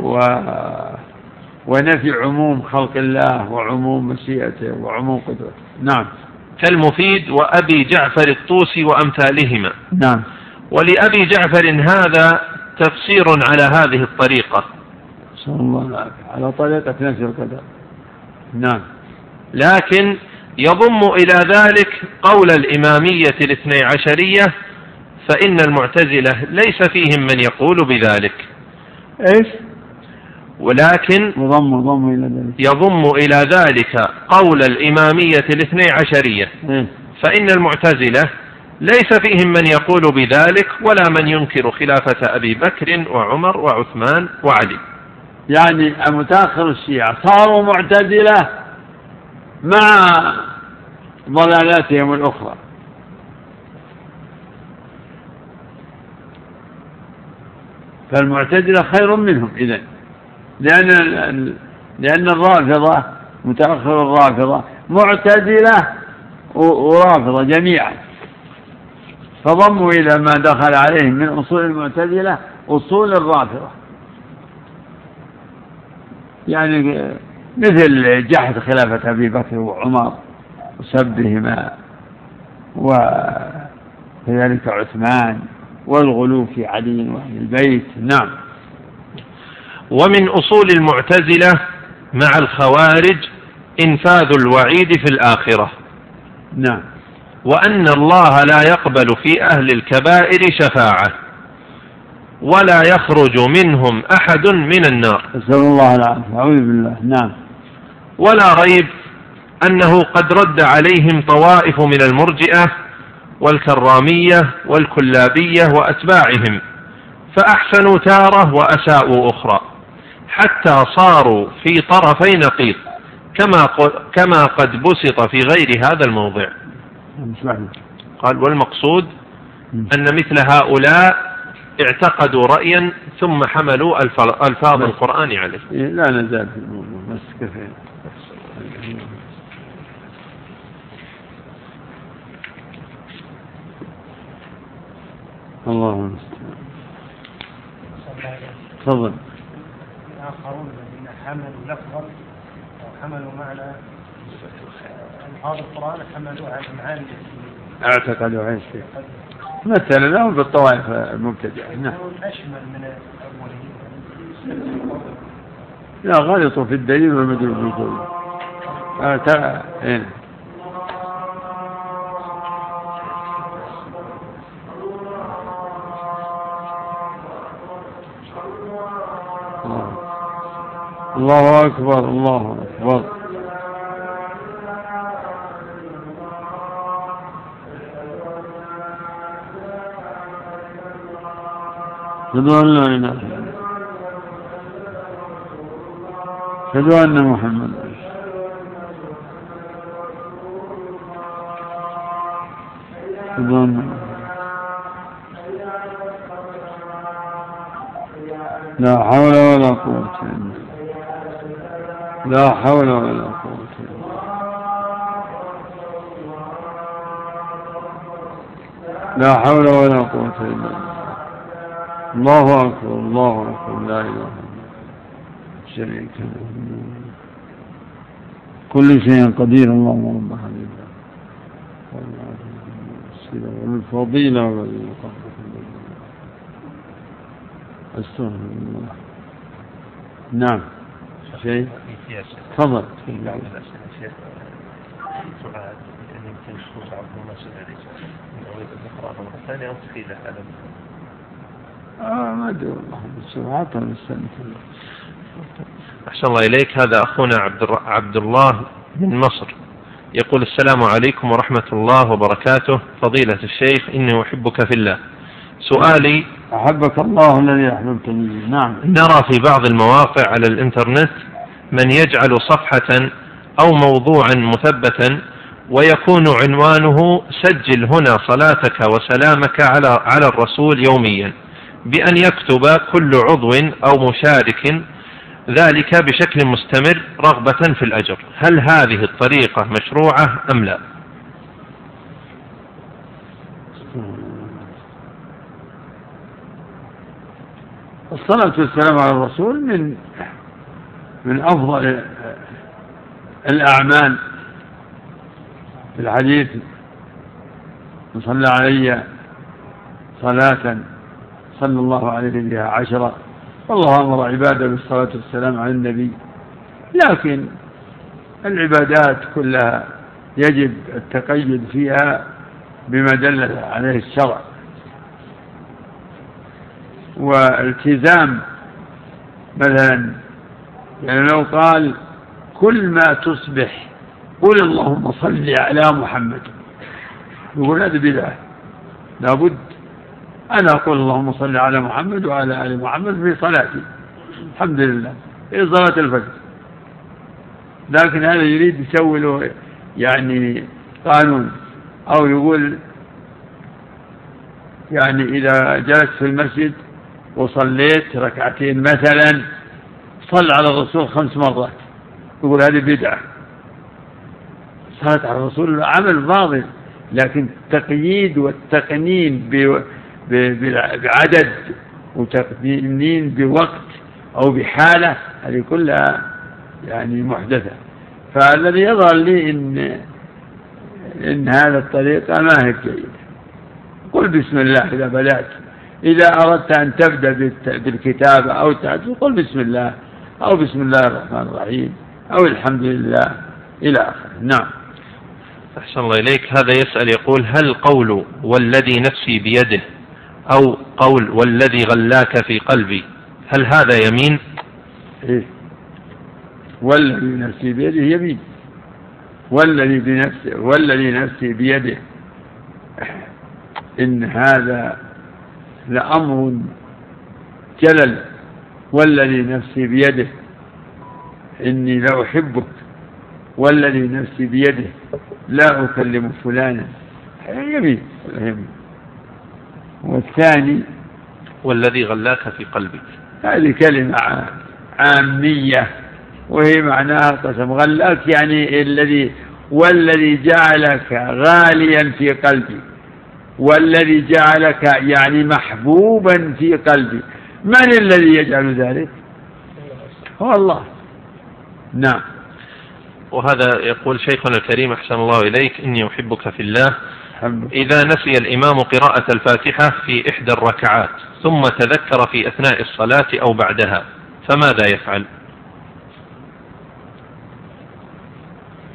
و ونفي عموم خلق الله وعموم مشيئته وعموم قدرته. نعم. كالمفيد وأبي جعفر الطوسي وأمثالهما. نعم. ولأبي جعفر هذا تفسير على هذه الطريقة. صلى الله العافية. على طريقة نفي القدر. نعم. لكن يضم إلى ذلك قول الإمامية الاثني عشرية فإن المعتزلة ليس فيهم من يقول بذلك. إيش؟ ولكن يضم يضم إلى ذلك. يضم إلى ذلك قول الإمامية الاثني عشرية. إيه؟ فإن المعتزلة ليس فيهم من يقول بذلك ولا من ينكر خلافة أبي بكر وعمر وعثمان وعلي. يعني متاخر الشيعة صاروا معتزلة مع ضلالاتهم الأخرى. فالمعتزلة خير منهم إذن. لأن لأن الرافضة متأخر الرافضة معتزلة ورافضة جميعا. فضموا إلى ما دخل عليهم من أصول المعتزلة أصول الرافضة. يعني مثل جحد خلافة أبي بكر وعمر وسبهما وكذلك عثمان والغلو في علي وأهل البيت. نعم. ومن أصول المعتزلة مع الخوارج إنفاذ الوعيد في الآخرة. نعم. وأن الله لا يقبل في أهل الكبائر شفاعة ولا يخرج منهم أحد من النار. نسأل الله العافية. أعوذ بالله. نعم. ولا ريب أنه قد رد عليهم طوائف من المرجئة والكرامية والكلابية وأتباعهم فأحسنوا تارة وأساءوا أخرى حتى صاروا في طرفي نقيض كما كما قد بسط في غير هذا الموضع. قال والمقصود أن مثل هؤلاء اعتقدوا رأيا ثم حملوا ألفاظ القرآن عليه. لا نزال في الموضوع بس كفاية. الله المستعان. تفضل. آخرون الذين حملوا لفظا أو حملوا معنى ألفاظ القرآن حملوها على معاني اعتقدوا عيش مثلا لهم بالطوائف المبتدعة نعم. أشمل من لا غلطوا في الدليل والمدلول آه ترى إيه. الله أكبر الله أكبر. أشهد أن لا إله إلا الله. أشهد أن محمدا أشهد أن لا حول ولا قوة إلا لا حول ولا قوة لا حول ولا قوة إلا بالله. الله أكبر الله أكبر لا إله إلا الله شريك كل شيء قدير اللهم رب هذه والفضيلة والقدر استغفر الله نعم. شيء؟ تفضل. يعني يمكن الشخوص عبد عليه مرة ثانية أو تفيده هذا. آه ما أدري والله. السرعة السنة. أحسن الله إليك. هذا أخونا عبد عبد الله من مصر. يقول السلام عليكم ورحمة الله وبركاته. فضيلة الشيخ إني أحبك في الله. سؤالي أحبك الله الذي أحببتني. نعم. نرى في بعض المواقع على الإنترنت من يجعل صفحة أو موضوعا مثبتا ويكون عنوانه سجل هنا صلاتك وسلامك على على الرسول يوميا. بأن يكتب كل عضو أو مشارك ذلك بشكل مستمر رغبة في الأجر. هل هذه الطريقة مشروعة أم لا؟ الصلاة والسلام على الرسول من من أفضل الأعمال في الحديث. من صلى علي صلاة صلى الله عليه بها عشرة والله أمر عباده بالصلاة والسلام على النبي. لكن العبادات كلها يجب التقيد فيها بما دل عليه الشرع. والتزام مثلا يعني لو قال كل ما تصبح قل اللهم صل على محمد. يقول هذا بدعة. لابد أنا أقول اللهم صل على محمد وعلى آل محمد في صلاتي. الحمد لله. في صلاة الفجر. لكن هذا يريد يسوي له يعني قانون. أو يقول يعني إذا جلست في المسجد وصليت ركعتين مثلا صل على الرسول خمس مرات. يقول هذه بدعة. صلاة على الرسول عمل باطل لكن التقييد والتقنين بعدد وتقنين بوقت أو بحالة هذه كلها يعني محدثة. فالذي يظهر لي إن إن هذا الطريقة ما هي جيدة. قل بسم الله إذا بدأت إذا أردت أن تبدأ بالكتابة أو تعد قل بسم الله أو بسم الله الرحمن الرحيم أو الحمد لله إلى آخره. نعم. أحسن الله إليك. هذا يسأل يقول هل قول والذي نفسي بيده أو قول والذي غلاك في قلبي. هل هذا يمين؟ إيه. والذي نفسي بيده يمين. والذي بنفسه والذي نفسي بيده. إن هذا لأمر جلل. والذي نفسي بيده. إني لأحبك والذي نفسي بيده. لا أكلم فلانا. يمين يمين. والثاني والذي غلاك في قلبك. هذه كلمة عامية وهي معناها قسم غلأك يعني الذي والذي جعلك غاليا في قلبي. والذي جعلك يعني محبوبا في قلبي. من الذي يجعل ذلك؟ هو الله. نعم. وهذا يقول شيخنا الكريم أحسن الله إليك إني أحبك في الله. إذا نسي الإمام قراءة الفاتحة في إحدى الركعات ثم تذكر في أثناء الصلاة أو بعدها فماذا يفعل؟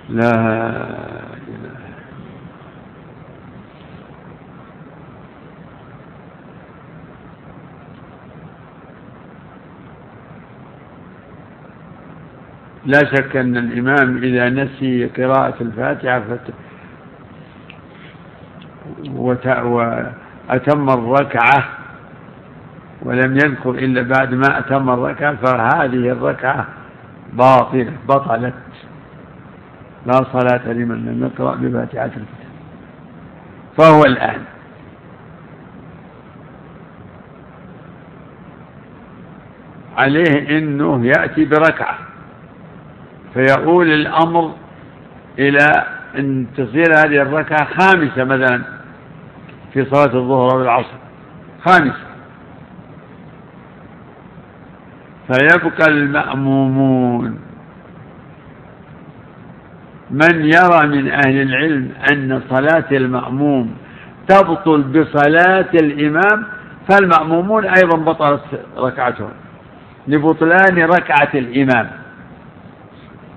لا لا شك أن الإمام إذا نسي قراءة الفاتحة. وأتم الركعة ولم يذكر إلا بعد ما أتم الركعة فهذه الركعة باطلة بطلت. لا صلاة لمن لم يقرأ بفاتحة الكتاب. فهو الآن. عليه أنه يأتي بركعة. فيقول الأمر إلى أن تصير هذه الركعة خامسة مثلا. في صلاة الظهر أو العصر فيبقى المأمومون. من يرى من أهل العلم أن صلاة المأموم تبطل بصلاة الإمام فالمأمومون أيضا بطلت ركعتهم لبطلان ركعة الإمام.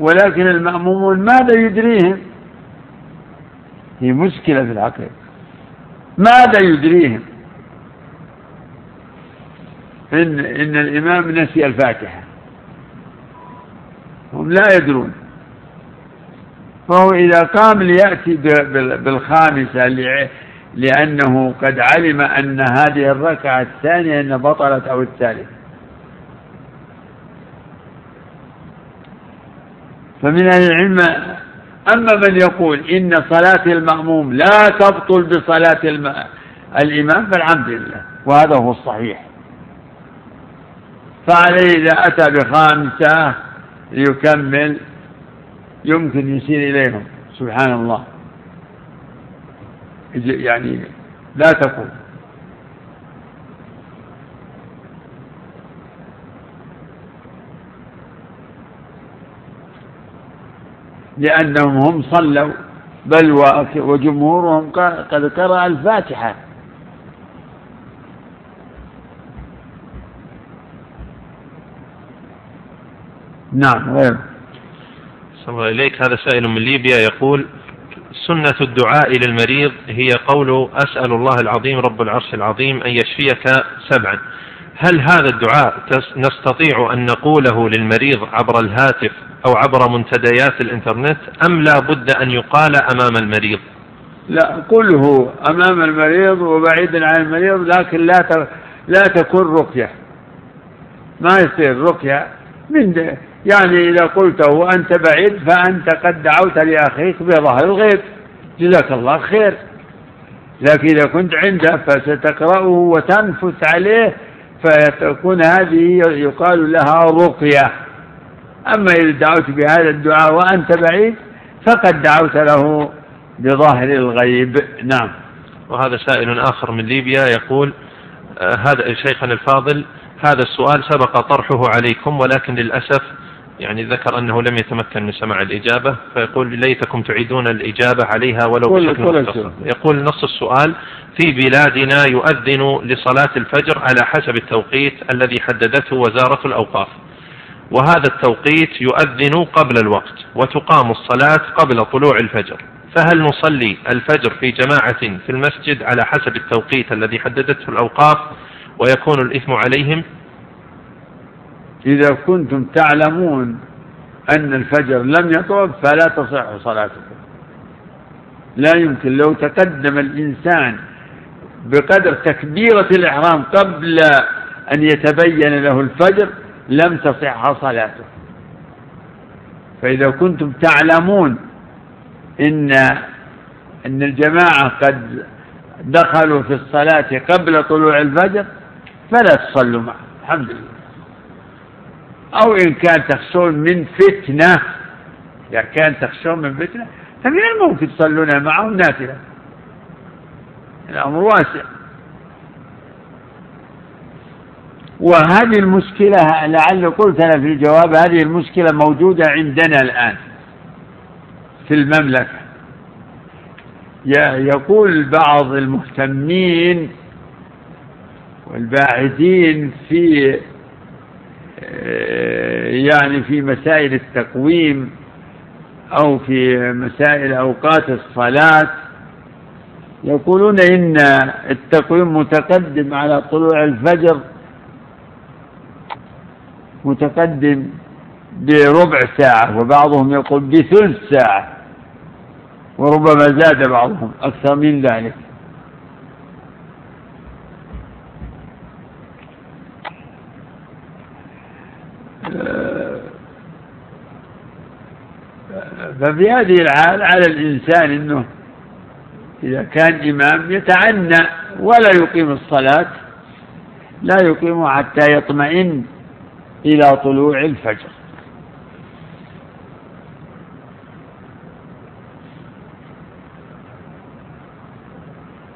ولكن المأمومون ماذا يدريهم؟ هي مشكلة في الحقيقة ماذا يدريهم؟ إن إن الإمام نسي الفاتحة. هم لا يدرون. فهو إذا قام ليأتي بالخامسة لأنه قد علم أن هذه الركعة الثانية أن بطلت أو الثالثة. فمن أهل العلم أما من يقول إن صلاة المأموم لا تبطل بصلاة الإمام فالحمد لله وهذا هو الصحيح. فعليه إذا أتى بخامسة ليكمل يمكن يسير إليهم سبحان الله. يعني لا تقول لأنهم هم صلوا بل وجمهورهم قد قرأ الفاتحة. نعم غير. صلى الله إليك. هذا سائل من ليبيا يقول سنة الدعاء للمريض هي قول أسأل الله العظيم رب العرش العظيم أن يشفيك سبعا. هل هذا الدعاء نستطيع أن نقوله للمريض عبر الهاتف أو عبر منتديات الإنترنت أم لا بد أن يقال أمام المريض؟ لا قله أمام المريض وبعيدا عن المريض لكن لا لا تكون رقية. ما يصير رقية. من يعني إذا قلته وأنت بعيد فأنت قد دعوت لأخيك بظهر الغيب. جزاك الله خير. لكن إذا كنت عنده فستقرأه وتنفث عليه فتكون هذه يقال لها رقية. أما إذا دعوت بهذا الدعاء وأنت بعيد فقد دعوت له بظاهر الغيب. نعم. وهذا سائل آخر من ليبيا يقول آه هذا شيخنا الفاضل هذا السؤال سبق طرحه عليكم ولكن للأسف يعني ذكر أنه لم يتمكن من سماع الإجابة فيقول ليتكم تعيدون الإجابة عليها ولو بشكل مختصر. يقول نص السؤال في بلادنا يؤذن لصلاة الفجر على حسب التوقيت الذي حددته وزارة الأوقاف. وهذا التوقيت يؤذن قبل الوقت وتقام الصلاة قبل طلوع الفجر. فهل نصلي الفجر في جماعة في المسجد على حسب التوقيت الذي حددته الأوقاف ويكون الإثم عليهم؟ إذا كنتم تعلمون أن الفجر لم يطلب فلا تصح صلاتكم. لا يمكن لو تقدم الإنسان بقدر تكبيرة الإحرام قبل أن يتبين له الفجر لم تصح صلاته. فإذا كنتم تعلمون إن أن الجماعة قد دخلوا في الصلاة قبل طلوع الفجر فلا تصلوا معه الحمد لله. أو إن كان تخشون من فتنة إذا كان تخشون من فتنة فمن الممكن تصلون معهم نافلة. الأمر واسع. وهذه المشكلة لعل قلت أنا في الجواب هذه المشكلة موجودة عندنا الآن في المملكة. يقول بعض المهتمين والباحثين في يعني في مسائل التقويم أو في مسائل أوقات الصلاة يقولون إن التقويم متقدم على طلوع الفجر متقدم بربع ساعة وبعضهم يقول بثلث ساعة وربما زاد بعضهم أكثر من ذلك. ففي هذه الحال على الإنسان أنه إذا كان إمام يتعنى ولا يقيم الصلاة لا يقيمها حتى يطمئن. إلى طلوع الفجر.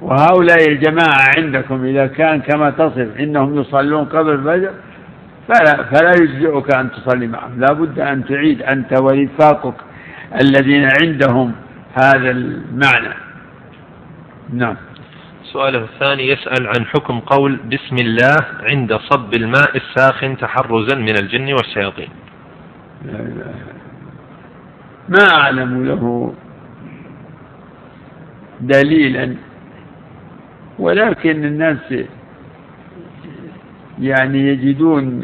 وهؤلاء الجماعة عندكم إذا كان كما تصف إنهم يصلون قبل الفجر فلا, فلا يجزئك أن تصلي معهم. لا بد أن تعيد أنت ورفاقك الذين عندهم هذا المعنى. نعم. سؤاله الثاني يسأل عن حكم قول بسم الله عند صب الماء الساخن تحرزا من الجن والشياطين. لا إله ما أعلم له دليلا ولكن الناس يعني يجدون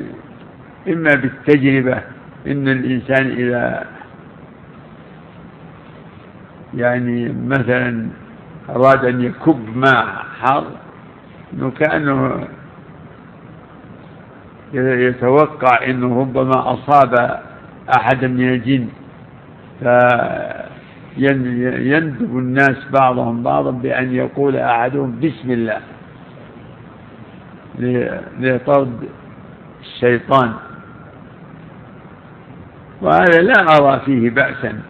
إما بالتجربة إن الإنسان إذا يعني مثلا أراد أن يكب ماء حار أنه كأنه يتوقع أنه ربما أصاب أحدا من الجن. فيندب الناس بعضهم بعضا بأن يقول أحدهم بسم الله لطرد الشيطان. وهذا لا أرى فيه بأسا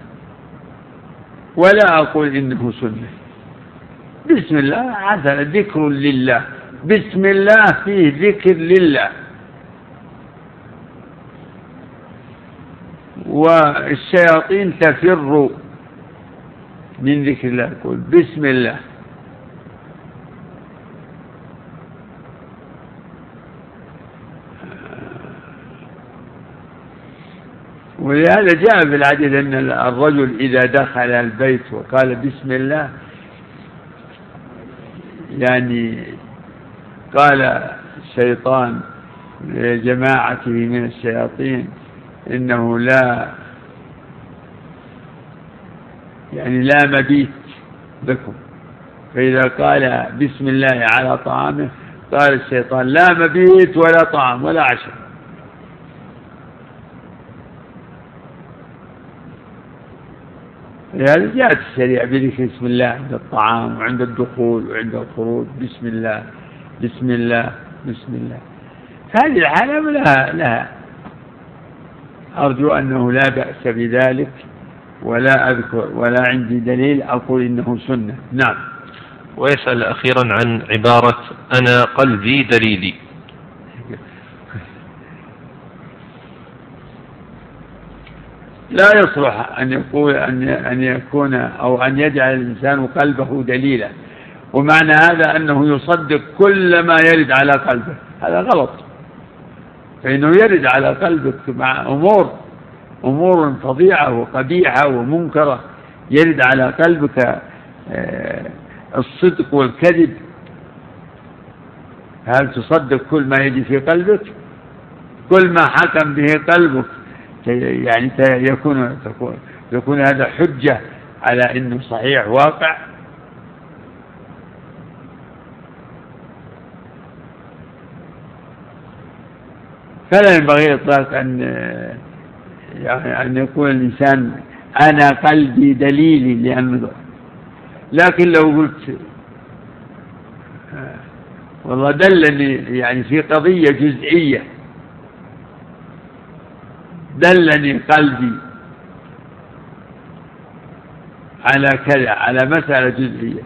ولا أقول إنه سنة. بسم الله حسن ذكر لله. بسم الله فيه ذكر لله. والشياطين تفر من ذكر الله. يقول بسم الله. ولهذا جاء في الحديث أن الرجل إذا دخل البيت وقال بسم الله يعني قال الشيطان لجماعته من الشياطين إنه لا يعني لا مبيت بكم. فإذا قال بسم الله على طعامه قال الشيطان لا مبيت ولا طعام ولا عشاء. لهذا جاءت الشريعة بذكر بسم الله عند الطعام وعند الدخول وعند الخروج بسم الله بسم الله بسم الله. هذه العالم لها لها أرجو أنه لا بأس بذلك ولا أذكر ولا عندي دليل أقول إنه سنة. نعم. ويسأل أخيرا عن عبارة أنا قلبي دليلي. لا يصلح أن يقول أن أن يكون أو أن يجعل الإنسان قلبه دليلا. ومعنى هذا أنه يصدق كل ما يرد على قلبه. هذا غلط. فإنه يرد على قلبك مع أمور أمور فظيعة وقبيحة ومنكرة. يرد على قلبك آه، الصدق والكذب. هل تصدق كل ما يجي في قلبك؟ كل ما حكم به قلبك. يعني يكون يكون هذا حجة على أنه صحيح واقع. فلا ينبغي إطلاق أن يعني أن يكون الإنسان أنا قلبي دليلي لأنه لكن لو قلت والله دلني يعني في قضية جزئية دلني قلبي على كذا على مسألة جزئية.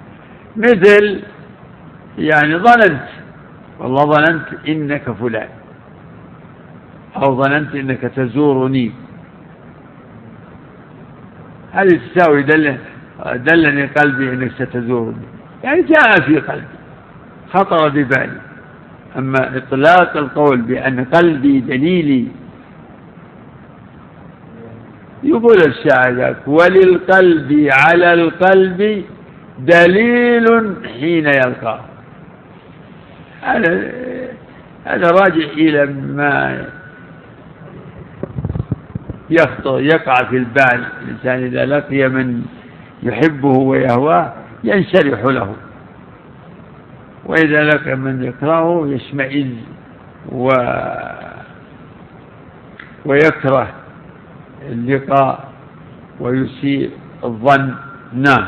مثل يعني ظننت والله ظننت إنك فلان أو ظننت إنك تزورني. هذه تساوي دل دلني قلبي إنك ستزورني. يعني جاء في قلبي خطر ببالي. أما إطلاق القول بأن قلبي دليلي يقول الشاعر وللقلب على القلب دليل حين يلقاه هذا هذا راجع إلى ما يخطر يقع في البال. الإنسان إذا لقي من يحبه ويهواه ينشرح له. وإذا لقي من يكرهه يشمئز و ويكره. اللقاء ويسيء الظن. نعم.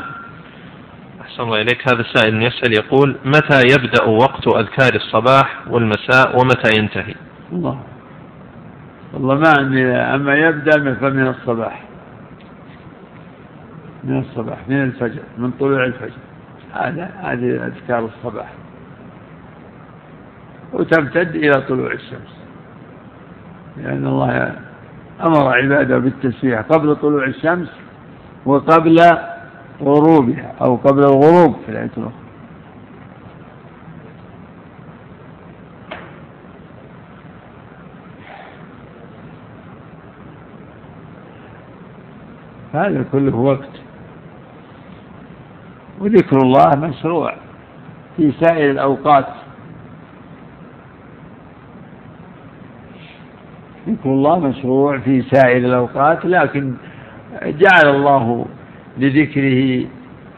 أحسن الله إليك. هذا السائل يسأل يقول متى يبدأ وقت أذكار الصباح والمساء ومتى ينتهي؟ الله. والله ما عندي. أما يبدأ فمن الصباح. من الصباح من الفجر من طلوع الفجر. هذا هذه أذكار الصباح. وتمتد إلى طلوع الشمس. لأن الله أمر عباده بالتسبيح قبل طلوع الشمس وقبل غروبها أو قبل الغروب في الآية الأخرى. هذا كله وقت. وذكر الله مشروع في سائر الأوقات. ذكر الله مشروع في سائر الأوقات لكن جعل الله لذكره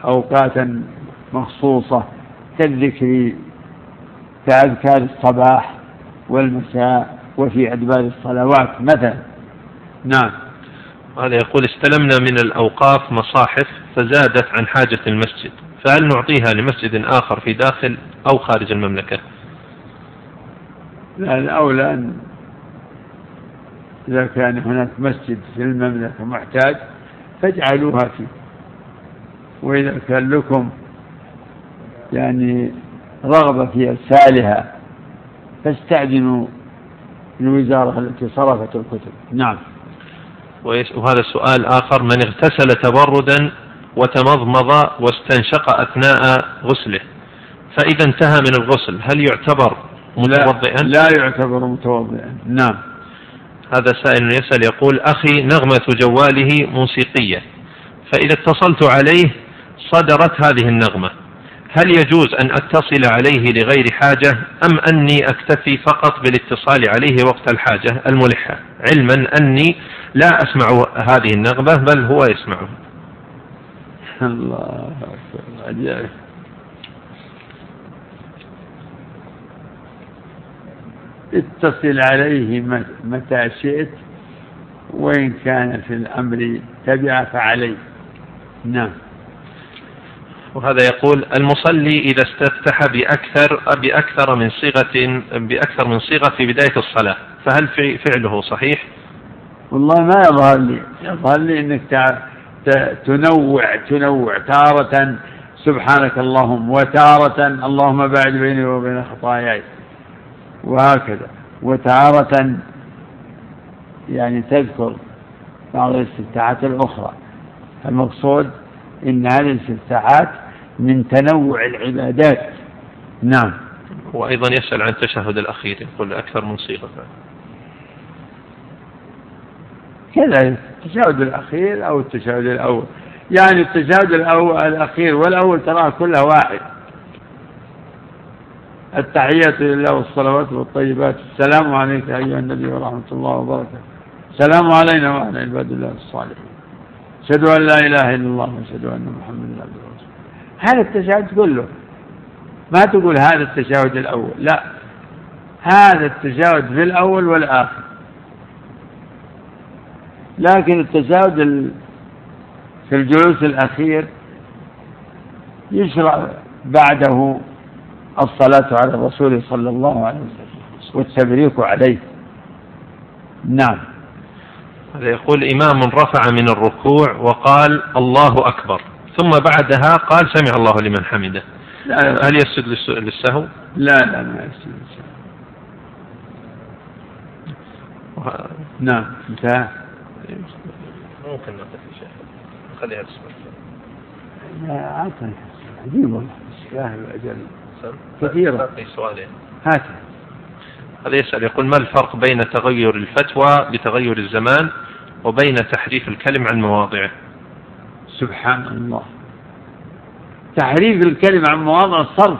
أوقاتا مخصوصة كالذكر كأذكار الصباح والمساء وفي أدبار الصلوات مثلا. نعم. هذا يقول استلمنا من الأوقاف مصاحف فزادت عن حاجة المسجد فهل نعطيها لمسجد آخر في داخل أو خارج المملكة؟ لا الأولى أن إذا كان هناك مسجد في المملكة محتاج فاجعلوها فيه. وإذا كان لكم يعني رغبة في إرسالها فاستأذنوا الوزارة التي صرفت الكتب. نعم. وهذا سؤال آخر من اغتسل تبردا وتمضمض واستنشق أثناء غسله. فإذا انتهى من الغسل هل يعتبر متوضئا؟ لا, لا يعتبر متوضئا. نعم. هذا سائل يسأل يقول أخي نغمة جواله موسيقية. فإذا اتصلت عليه صدرت هذه النغمة. هل يجوز أن أتصل عليه لغير حاجة أم أني أكتفي فقط بالاتصال عليه وقت الحاجة الملحة؟ علما أني لا أسمع هذه النغمة بل هو يسمعها. الله أكبر اتصل عليه متى شئت وإن كان في الأمر تبع فعليه نعم. وهذا يقول المصلي إذا استفتح بأكثر بأكثر من صيغة بأكثر من صيغة في بداية الصلاة فهل فعله صحيح؟ والله ما يظهر لي يظهر لي أنك تنوع تنوع تارة سبحانك اللهم وتارة اللهم بعد بيني وبين خطاياي. وهكذا. وتارة يعني تذكر بعض الاستفتاحات الأخرى. المقصود إن هذه الاستفتاحات من تنوع العبادات. نعم. وأيضا يسأل عن التشهد الأخير يقول أكثر من صيغة. كذا التشهد الأخير أو التشهد الأول. يعني التشهد الأول الأخير والأول تراه كلها واحد. التحيات لله والصلوات والطيبات. السلام عليك أيها النبي ورحمة الله وبركاته. السلام علينا وعلى عباد الله الصالحين. أشهد أن لا إله إلا الله وأشهد أن محمدا عبده ورسوله هذا التشهد كله ما تقول هذا التشهد الأول. لا. هذا التشهد في الأول والآخر. لكن التشهد في الجلوس الأخير يشرع بعده الصلاة على الرسول صلى الله عليه وسلم والتبريك عليه. نعم. هذا يقول إمام رفع من الركوع وقال الله أكبر. ثم بعدها قال سمع الله لمن حمده. لا لا. هل يسجد للسهو؟ لا لا ما يسجد للسهو. نعم انتهى. ممكن نقف شيء خليها تسمع. لا عفوا. عجيب والله. يستاهل أجل كثيرة. سؤالين. هات. هذا يسأل يقول ما الفرق بين تغير الفتوى بتغير الزمان وبين تحريف الكلم عن مواضعه؟ سبحان الله. تحريف الكلمة عن مواضع الصرف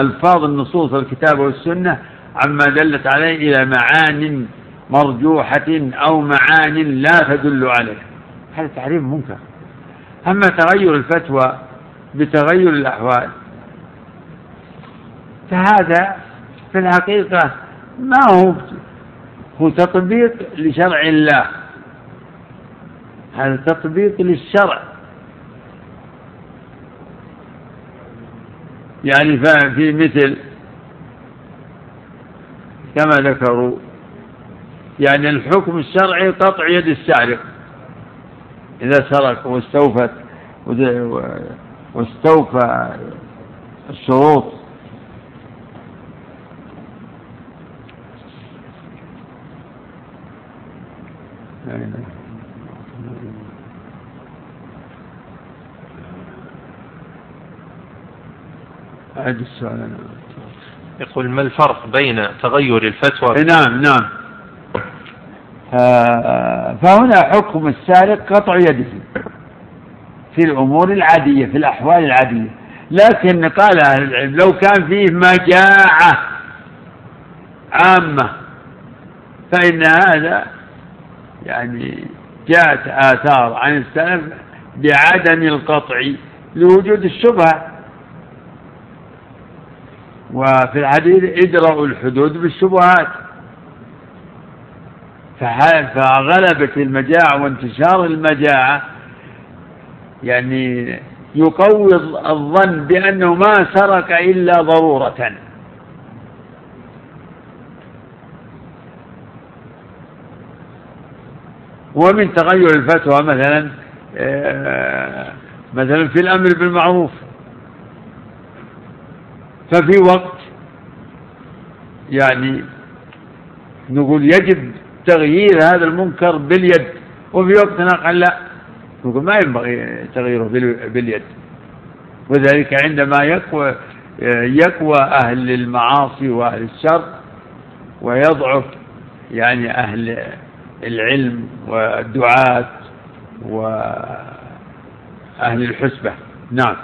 ألفاظ النصوص الكتاب والسنة عما دلت عليه إلى معان مرجوحة أو معان لا تدل عليه. هذا تحريف منكر. أما تغير الفتوى بتغير الأحوال فهذا في الحقيقة ما هو هو تطبيق لشرع الله. هذا تطبيق للشرع. يعني في مثل كما ذكروا يعني الحكم الشرعي قطع يد السارق إذا سرق واستوفت واستوفى الشروط أعد السؤال. يقول ما الفرق بين تغير الفتوى؟ نعم نعم. آه، فهنا حكم السارق قطع يده في الأمور العادية في الأحوال العادية. لكن قال أهل العلم لو كان فيه مجاعة عامة فإن هذا يعني جاءت آثار عن السلف بعدم القطع لوجود الشبهة. وفي الحديث ادرأوا الحدود بالشبهات. فغلبت المجاعة وانتشار المجاعة. يعني يقوي الظن بأنه ما سرق إلا ضرورة. ومن تغير الفتوى مثلا آه، مثلا في الأمر بالمعروف. ففي وقت يعني نقول يجب تغيير هذا المنكر باليد وفي وقت آخر لا. نقول ما ينبغي تغييره باليد. وذلك عندما يقوى يقوى أهل المعاصي وأهل الشر ويضعف يعني أهل العلم والدعاة وأهل الحسبة. نعم.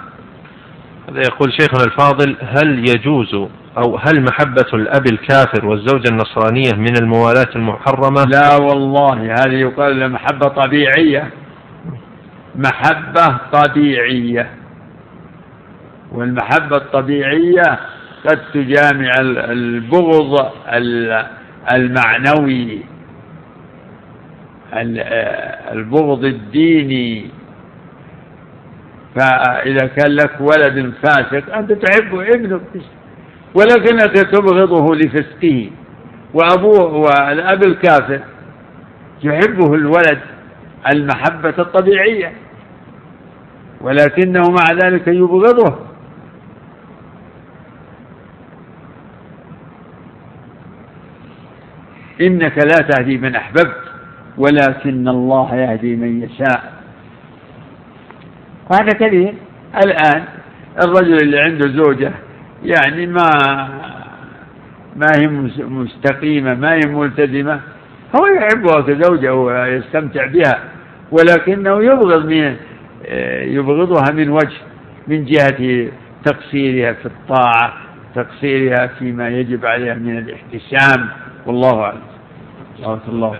هذا يقول شيخنا الفاضل هل يجوز أو هل محبة الأب الكافر والزوجة النصرانية من الموالاة المحرمة؟ لا والله هذه يقال محبة طبيعية. محبة طبيعية. والمحبة الطبيعية قد تجامع البغض المعنوي. البغض الديني. فإذا كان لك ولد فاسق أنت تحب ابنك ولكنك تبغضه لفسقه. وأبوه والأب الكافر يحبه الولد المحبة الطبيعية. ولكنه مع ذلك يبغضه. إنك لا تهدي من أحببت. ولكن الله يهدي من يشاء. وهذا كثير الآن الرجل اللي عنده زوجة يعني ما ما هي مستقيمة ما هي ملتزمة هو يحبها كزوجة ويستمتع بها ولكنه يبغض من يبغضها من وجه من جهة تقصيرها في الطاعة تقصيرها فيما يجب عليها من الاحتشام والله أعلم. الله.